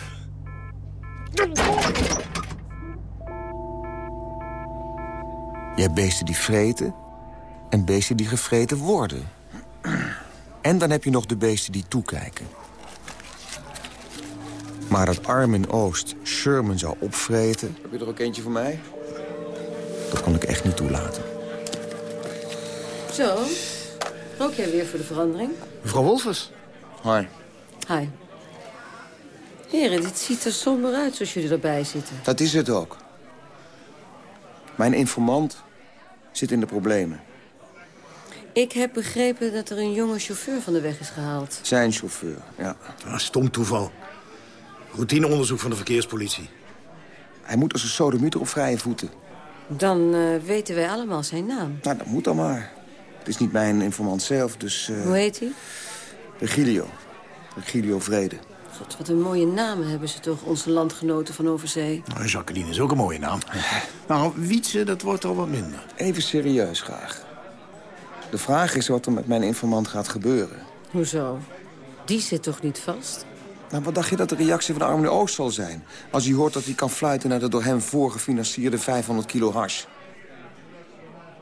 [SPEAKER 11] Je hebt beesten die vreten en beesten die gevreten worden. En dan heb je nog de beesten die toekijken. Maar dat Armin Oost Sherman zou opvreten... Heb je er ook eentje voor mij? Dat kan ik echt niet toelaten.
[SPEAKER 7] Zo, rook jij weer voor de verandering?
[SPEAKER 10] Mevrouw Wolfers.
[SPEAKER 11] Hoi.
[SPEAKER 7] Hi. Heren, dit ziet er somber uit zoals jullie erbij zitten.
[SPEAKER 11] Dat is het ook. Mijn informant zit in de problemen.
[SPEAKER 7] Ik heb begrepen dat er een jonge chauffeur van de weg is gehaald.
[SPEAKER 11] Zijn chauffeur, ja.
[SPEAKER 8] Ah, stom toeval. Routineonderzoek van de verkeerspolitie.
[SPEAKER 11] Hij moet als een sodemieter op vrije voeten.
[SPEAKER 7] Dan eh, weten wij allemaal zijn naam.
[SPEAKER 11] Nou, dat moet dan maar. Het is niet mijn informant zelf, dus... eh,
[SPEAKER 7] Hoe heet hij?
[SPEAKER 11] Regilio. Regilio Vrede.
[SPEAKER 7] God, wat een mooie namen hebben ze toch, onze landgenoten van overzee.
[SPEAKER 8] Nou, Jacqueline is ook een mooie naam. Nou, Wietse, dat wordt al wat minder.
[SPEAKER 11] Even serieus graag. De vraag is wat er met mijn informant gaat gebeuren.
[SPEAKER 7] Hoezo? Die zit toch niet vast?
[SPEAKER 11] Nou, wat dacht je dat de reactie van Armin Oost zal zijn... als hij hoort dat hij kan fluiten naar de door hem voorgefinancierde 500 kilo hash?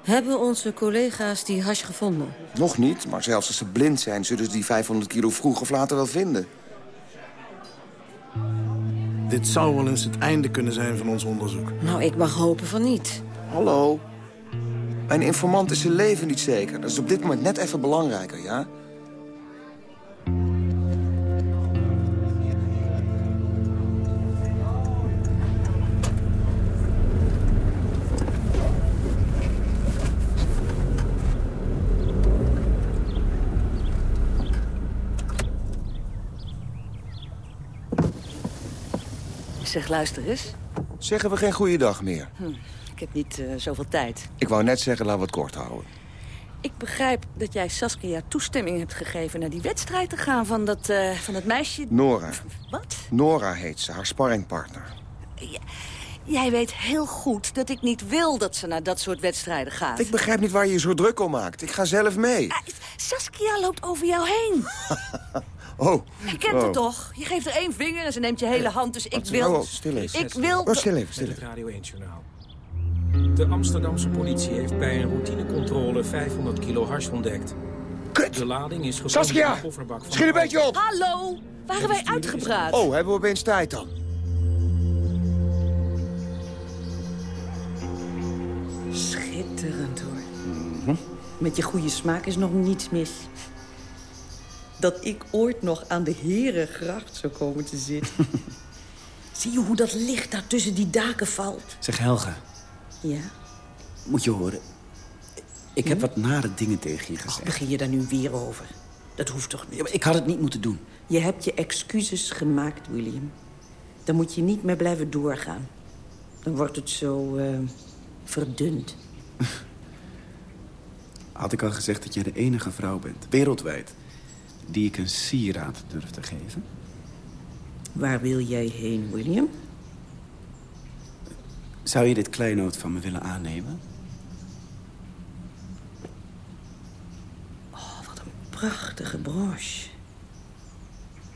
[SPEAKER 7] Hebben onze collega's die hash gevonden?
[SPEAKER 11] Nog niet, maar zelfs als ze blind zijn... zullen ze die 500 kilo vroeg of later wel vinden.
[SPEAKER 8] Dit zou wel eens het einde kunnen zijn van ons onderzoek.
[SPEAKER 7] Nou, ik mag hopen van niet.
[SPEAKER 11] Hallo? Mijn informant is zijn leven niet zeker. Dat is op dit moment net even belangrijker, ja?
[SPEAKER 7] Zeg, luister eens.
[SPEAKER 11] Zeggen we geen goede dag meer.
[SPEAKER 7] Hm, heb niet eh, zoveel tijd.
[SPEAKER 11] Ik wou net zeggen, laten we het kort houden.
[SPEAKER 12] Ik begrijp dat jij Saskia toestemming hebt gegeven... naar die wedstrijd te gaan van dat, uh, van dat meisje...
[SPEAKER 11] Nora.
[SPEAKER 12] Wat?
[SPEAKER 11] Nora heet ze, haar sparringpartner.
[SPEAKER 12] Ja, jij weet heel goed dat ik niet wil dat ze naar dat soort wedstrijden gaat.
[SPEAKER 11] Ik begrijp niet waar je je zo druk om maakt. Ik ga zelf mee.
[SPEAKER 12] Uh, Saskia loopt over jou heen.
[SPEAKER 11] oh.
[SPEAKER 12] Je kent
[SPEAKER 11] oh.
[SPEAKER 12] het toch? Je geeft er één vinger en ze neemt je hele hand, dus ik wil...
[SPEAKER 11] Oh, stil even.
[SPEAKER 12] Ik wil...
[SPEAKER 11] Oh, stil even, stil
[SPEAKER 6] Het. Radio 1-journaal. De Amsterdamse politie heeft bij een routinecontrole 500 kilo hars ontdekt.
[SPEAKER 11] Kut!
[SPEAKER 6] De lading is gevonden
[SPEAKER 11] Saskia!
[SPEAKER 6] in de kofferbak van
[SPEAKER 11] Schiet een beetje op!
[SPEAKER 12] Hallo? Waren wij uitgepraat?
[SPEAKER 11] Oh, hebben we opeens tijd dan?
[SPEAKER 12] Schitterend, hoor. Met je goede smaak is nog niets mis. Dat ik ooit nog aan de Herengracht zou komen te zitten. Zie je hoe dat licht daar tussen die daken valt?
[SPEAKER 13] Zeg Helga,
[SPEAKER 12] Ja?
[SPEAKER 13] moet je horen. Ik heb wat nare dingen tegen je gezegd.
[SPEAKER 12] begin je daar nu weer over? Dat hoeft toch niet?
[SPEAKER 13] Ja, maar ik had het niet moeten doen.
[SPEAKER 12] Je hebt je excuses gemaakt, William. Dan moet je niet meer blijven doorgaan. Dan wordt het zo eh, verdund.
[SPEAKER 13] Had ik al gezegd dat jij de enige vrouw bent, wereldwijd... die ik een sieraad durf te geven?
[SPEAKER 12] Waar wil jij heen, William?
[SPEAKER 13] Zou je dit kleinoot van me willen aannemen?
[SPEAKER 12] Oh, wat een prachtige broche.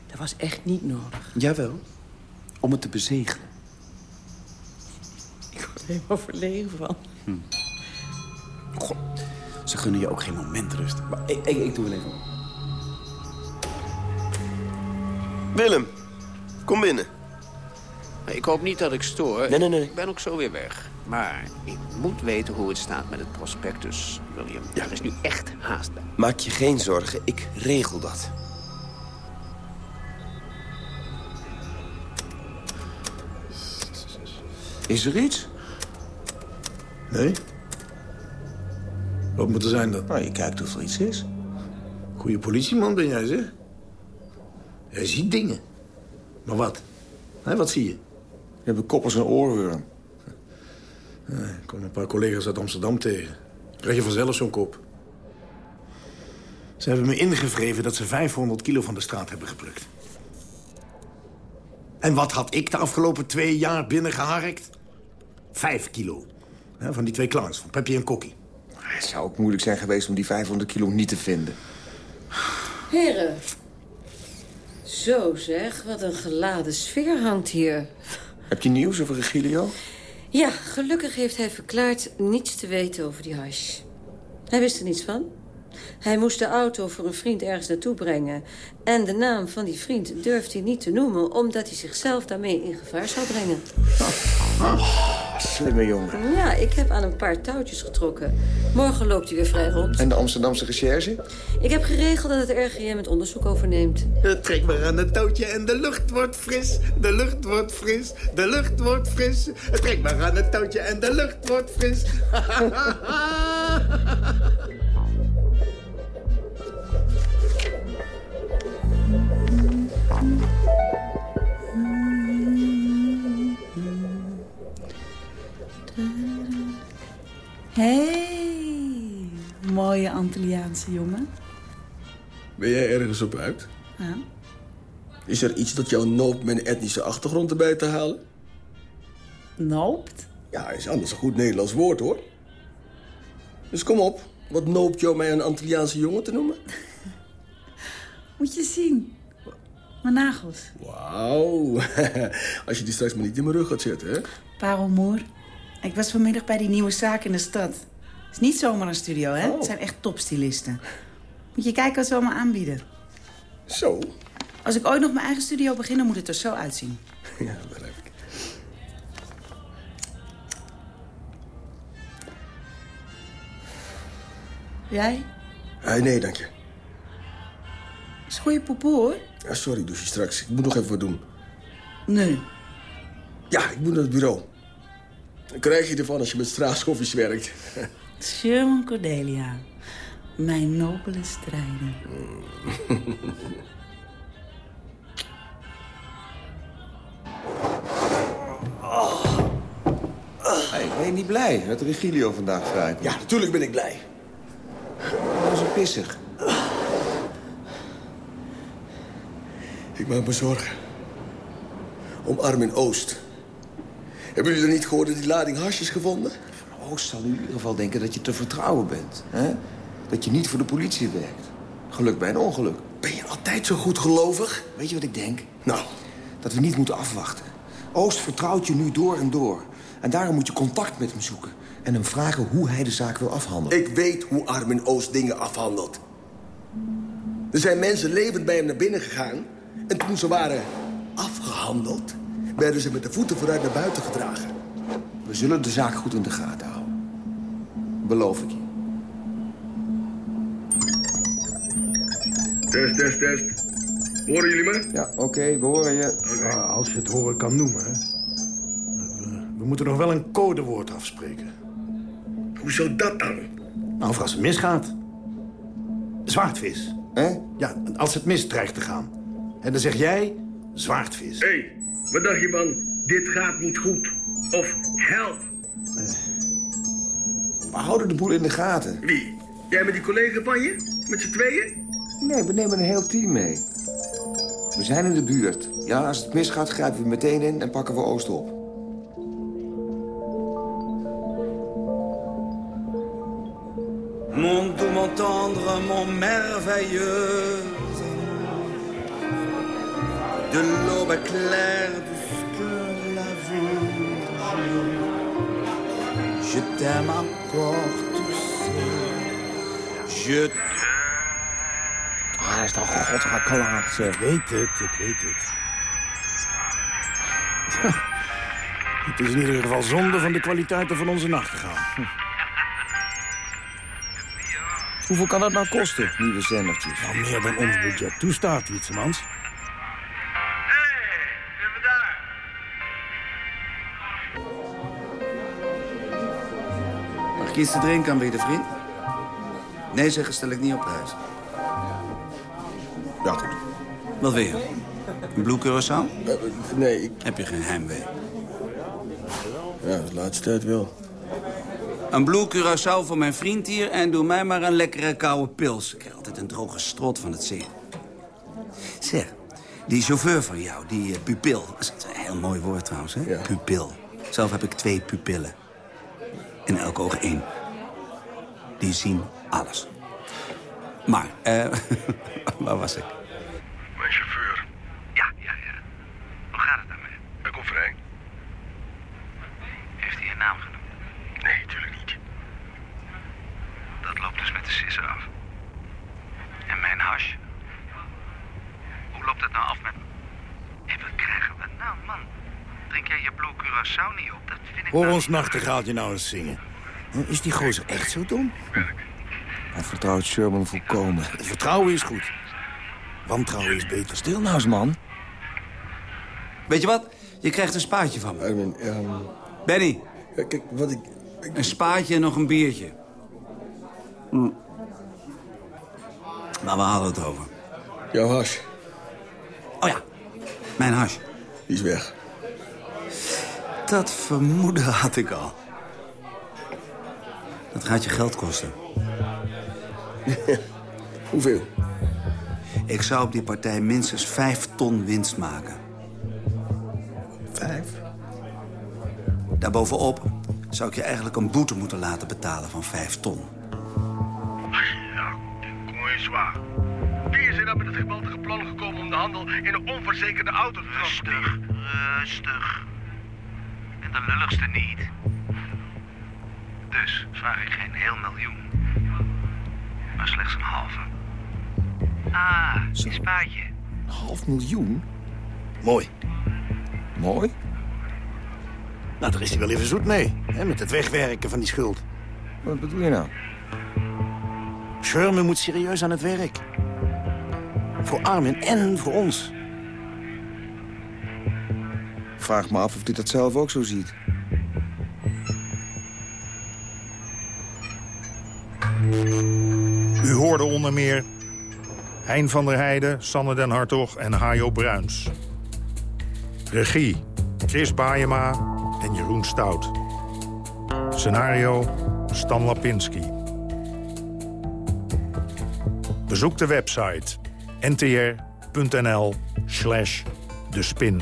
[SPEAKER 12] Dat was echt niet nodig.
[SPEAKER 13] Jawel, om het te bezegelen.
[SPEAKER 12] Ik word er helemaal verlegen van.
[SPEAKER 13] God, ze gunnen je ook geen moment rust. Maar ik, ik, ik doe wel even op.
[SPEAKER 14] Willem, kom binnen.
[SPEAKER 15] Ik hoop niet dat ik stoor.
[SPEAKER 14] Nee, nee, nee.
[SPEAKER 15] Ik ben ook zo weer weg. Maar ik moet weten hoe het staat met het prospectus, William. Er is nu echt haast bij.
[SPEAKER 14] Maak je geen zorgen, ik regel dat.
[SPEAKER 11] Is er iets?
[SPEAKER 8] Nee? Wat moet er zijn dan?
[SPEAKER 11] Nou, je kijkt of er iets is.
[SPEAKER 8] Goeie politieman ben jij, zeg. Jij ziet dingen. Maar wat? Hé, wat zie je?
[SPEAKER 11] We hebben kop als een oorworm.
[SPEAKER 8] Ja, ik kom een paar collega's uit Amsterdam tegen. Krijg je vanzelf zo'n kop. Ze hebben me ingevreven dat ze 500 kilo van de straat hebben geplukt. En wat had ik de afgelopen twee jaar binnengeharkt? Vijf kilo. Ja, van die twee clowns, van Peppy en Kokkie.
[SPEAKER 11] Het zou ook moeilijk zijn geweest om die 500 kilo niet te vinden.
[SPEAKER 12] Heren. Zo zeg, wat een geladen sfeer hangt hier.
[SPEAKER 11] Heb je nieuws over Regilio?
[SPEAKER 12] Ja, gelukkig heeft hij verklaard niets te weten over die hash. Hij wist er niets van. Hij moest de auto voor een vriend ergens naartoe brengen. En de naam van die vriend durft hij niet te noemen... omdat hij zichzelf daarmee in gevaar zou brengen.
[SPEAKER 11] Slimme jongen.
[SPEAKER 12] Ja, ik heb aan een paar touwtjes getrokken. Morgen loopt hij weer vrij rond.
[SPEAKER 11] En de Amsterdamse recherche?
[SPEAKER 12] Ik heb geregeld dat het RGM het onderzoek overneemt.
[SPEAKER 8] Trek maar aan het touwtje en de lucht wordt fris. De lucht wordt fris. De lucht wordt fris. Trek maar aan het touwtje en de lucht wordt fris.
[SPEAKER 16] hey, mooie Antilliaanse jongen.
[SPEAKER 10] Ben jij ergens op uit?
[SPEAKER 16] Ja.
[SPEAKER 10] Is er iets dat jou noopt met een etnische achtergrond erbij te halen?
[SPEAKER 16] Noopt?
[SPEAKER 10] Ja, is anders een goed Nederlands woord, hoor. Dus kom op. Wat noopt jou mij een Antilliaanse jongen te noemen?
[SPEAKER 16] Moet je zien. Mijn nagels.
[SPEAKER 10] Wauw. Als je die straks maar niet in mijn rug gaat zetten, hè?
[SPEAKER 16] Parelmoer. Ik was vanmiddag bij die nieuwe zaak in de stad. Het is niet zomaar een studio, hè? Het zijn echt topstylisten. Moet je kijken wat ze allemaal aanbieden.
[SPEAKER 10] Zo?
[SPEAKER 16] Als ik ooit nog mijn eigen studio begin, dan moet het er zo uitzien.
[SPEAKER 10] Ja, begrijp ik.
[SPEAKER 16] Jij?
[SPEAKER 10] Ah, nee, dank je.
[SPEAKER 16] Is goeie poepoe, hoor.
[SPEAKER 10] Ja, sorry, douche straks. Ik moet nog even wat doen.
[SPEAKER 16] Nee.
[SPEAKER 10] Ja, ik moet naar het bureau. Krijg je ervan als je met straatschoffies werkt.
[SPEAKER 16] Sherman Cordelia. Mijn nobele strijder.
[SPEAKER 11] Hey, ben je niet blij dat Regilio vandaag vrij
[SPEAKER 10] Ja, natuurlijk ben ik blij.
[SPEAKER 11] pissig.
[SPEAKER 10] Ik maak me zorgen. Om Armin Oost. Hebben jullie er niet gehoord dat die lading hash is gevonden?
[SPEAKER 11] Oost zal in ieder geval denken dat je te vertrouwen bent. Hè? Dat je niet voor de politie werkt. Geluk bij een ongeluk.
[SPEAKER 10] Ben je altijd zo goed gelovig?
[SPEAKER 11] Weet je wat ik denk?
[SPEAKER 10] Nou?
[SPEAKER 11] Dat we niet moeten afwachten. Oost vertrouwt je nu door en door. En daarom moet je contact met hem zoeken. En hem vragen hoe hij de zaak wil afhandelen.
[SPEAKER 10] Ik weet hoe Armin Oost dingen afhandelt. Er zijn mensen levend bij hem naar binnen gegaan... en toen ze waren afgehandeld... werden ze met de voeten vooruit naar buiten gedragen.
[SPEAKER 11] We zullen de zaak goed in de gaten houden. Beloof ik je.
[SPEAKER 10] Test, test, test. Horen jullie me?
[SPEAKER 11] Ja, oké, we horen je.
[SPEAKER 8] Ja, als je het horen kan noemen, hè. We, we moeten nog wel een codewoord afspreken.
[SPEAKER 10] Hoezo dat dan?
[SPEAKER 8] Nou, of als het misgaat. Zwaardvis.
[SPEAKER 11] Hè?
[SPEAKER 8] Ja, als het mis dreigt te gaan. En dan zeg jij zwaardvis.
[SPEAKER 10] Hé, hey, wat dacht je van dit gaat niet goed? Of help?
[SPEAKER 11] We houden de boel in de gaten.
[SPEAKER 10] Wie? Jij met die collega van je? Met z'n tweeën?
[SPEAKER 11] Nee, we nemen een heel team mee. We zijn in de buurt. Ja, als het misgaat, grijpen we meteen in en pakken we Oost op.
[SPEAKER 13] Mon doux, mon tendre, mon merveilleux De l'aube claire jusque la vue Je t'aime encore, tu sais Je
[SPEAKER 11] Ah, hij is toch godhakkelaar, zeg.
[SPEAKER 8] Ik weet het, ik weet het. Het is in ieder geval zonde van de kwaliteiten van onze nachtegaal.
[SPEAKER 11] Hoeveel kan dat nou kosten, nieuwe zendertjes?
[SPEAKER 8] Nou, meer dan ons budget toestaat, Wietsemans.
[SPEAKER 13] Ik iets te drinken aanbieden, vriend? Nee zeggen stel ik niet op prijs.
[SPEAKER 10] Ja, goed.
[SPEAKER 13] Wat wil je? Een Blue Curaçao?
[SPEAKER 10] Uh, nee, ik...
[SPEAKER 13] Heb je geen heimwee?
[SPEAKER 10] Ja, de laatste tijd wel.
[SPEAKER 13] Een Blue Curaçao voor mijn vriend hier en doe mij maar een lekkere koude pils. Ik krijg altijd een droge strot van het zingen. Zeg, die chauffeur van jou, die uh, pupil. Dat is een heel mooi woord trouwens, hè?
[SPEAKER 10] Ja.
[SPEAKER 13] Pupil. Zelf heb ik twee pupillen. In elk oog één. Die zien alles. Maar, eh, waar was ik?
[SPEAKER 10] Mijn chauffeur.
[SPEAKER 9] Ja, ja, ja. Hoe gaat het daarmee?
[SPEAKER 10] Hij komt vrij.
[SPEAKER 9] Heeft hij een naam genoemd?
[SPEAKER 10] Nee, natuurlijk niet.
[SPEAKER 9] Dat loopt dus met de sissen af. En mijn hash. Hoe loopt het nou af met... Hé, wat krijgen we nou, man? Drink jij je Blue Curaçao niet op?
[SPEAKER 8] Hoor ons nachtegaaltje nou eens zingen. Is die gozer echt zo dom?
[SPEAKER 11] Hij vertrouwt Sherman volkomen.
[SPEAKER 8] Vertrouwen is goed. Wantrouwen is beter.
[SPEAKER 11] Stil nou eens, man.
[SPEAKER 13] Weet je wat? Je krijgt een spaatje van me.
[SPEAKER 10] Ehm,
[SPEAKER 13] Benny,
[SPEAKER 10] ja, kijk, wat ik...
[SPEAKER 13] een spaatje en nog een biertje. Hm. Maar we hadden het over.
[SPEAKER 10] Jouw hash,
[SPEAKER 13] Oh ja, mijn hash.
[SPEAKER 10] die is weg.
[SPEAKER 13] Dat vermoeden had ik al. Dat gaat je geld kosten.
[SPEAKER 10] Hoeveel?
[SPEAKER 13] Ik zou op die partij minstens vijf ton winst maken.
[SPEAKER 10] Vijf?
[SPEAKER 13] Daarbovenop zou ik je eigenlijk een boete moeten laten betalen van vijf ton.
[SPEAKER 10] Ja, kom eens zwaar. Wie is er nou met het geweldige plan gekomen om de handel in een onverzekerde auto te
[SPEAKER 9] Rustig, rustig. De lulligste niet. Dus vraag ik geen heel miljoen. Maar slechts een halve. Ah, een spaatje.
[SPEAKER 11] Een half miljoen?
[SPEAKER 8] Mooi.
[SPEAKER 11] Mooi.
[SPEAKER 8] Nou, daar is hij wel even zoet mee. Hè, met het wegwerken van die schuld.
[SPEAKER 11] Wat bedoel je nou?
[SPEAKER 8] Sherman moet serieus aan het werk. Voor Armin en voor ons.
[SPEAKER 11] Vraag me af of hij dat zelf ook zo ziet.
[SPEAKER 17] U hoorde onder meer Hein van der Heijden, Sanne den Hartog en Hajo Bruins. Regie Chris Baayema en Jeroen Stout. Scenario Stan Lapinski.
[SPEAKER 8] Bezoek de website ntr.nl slash de spin.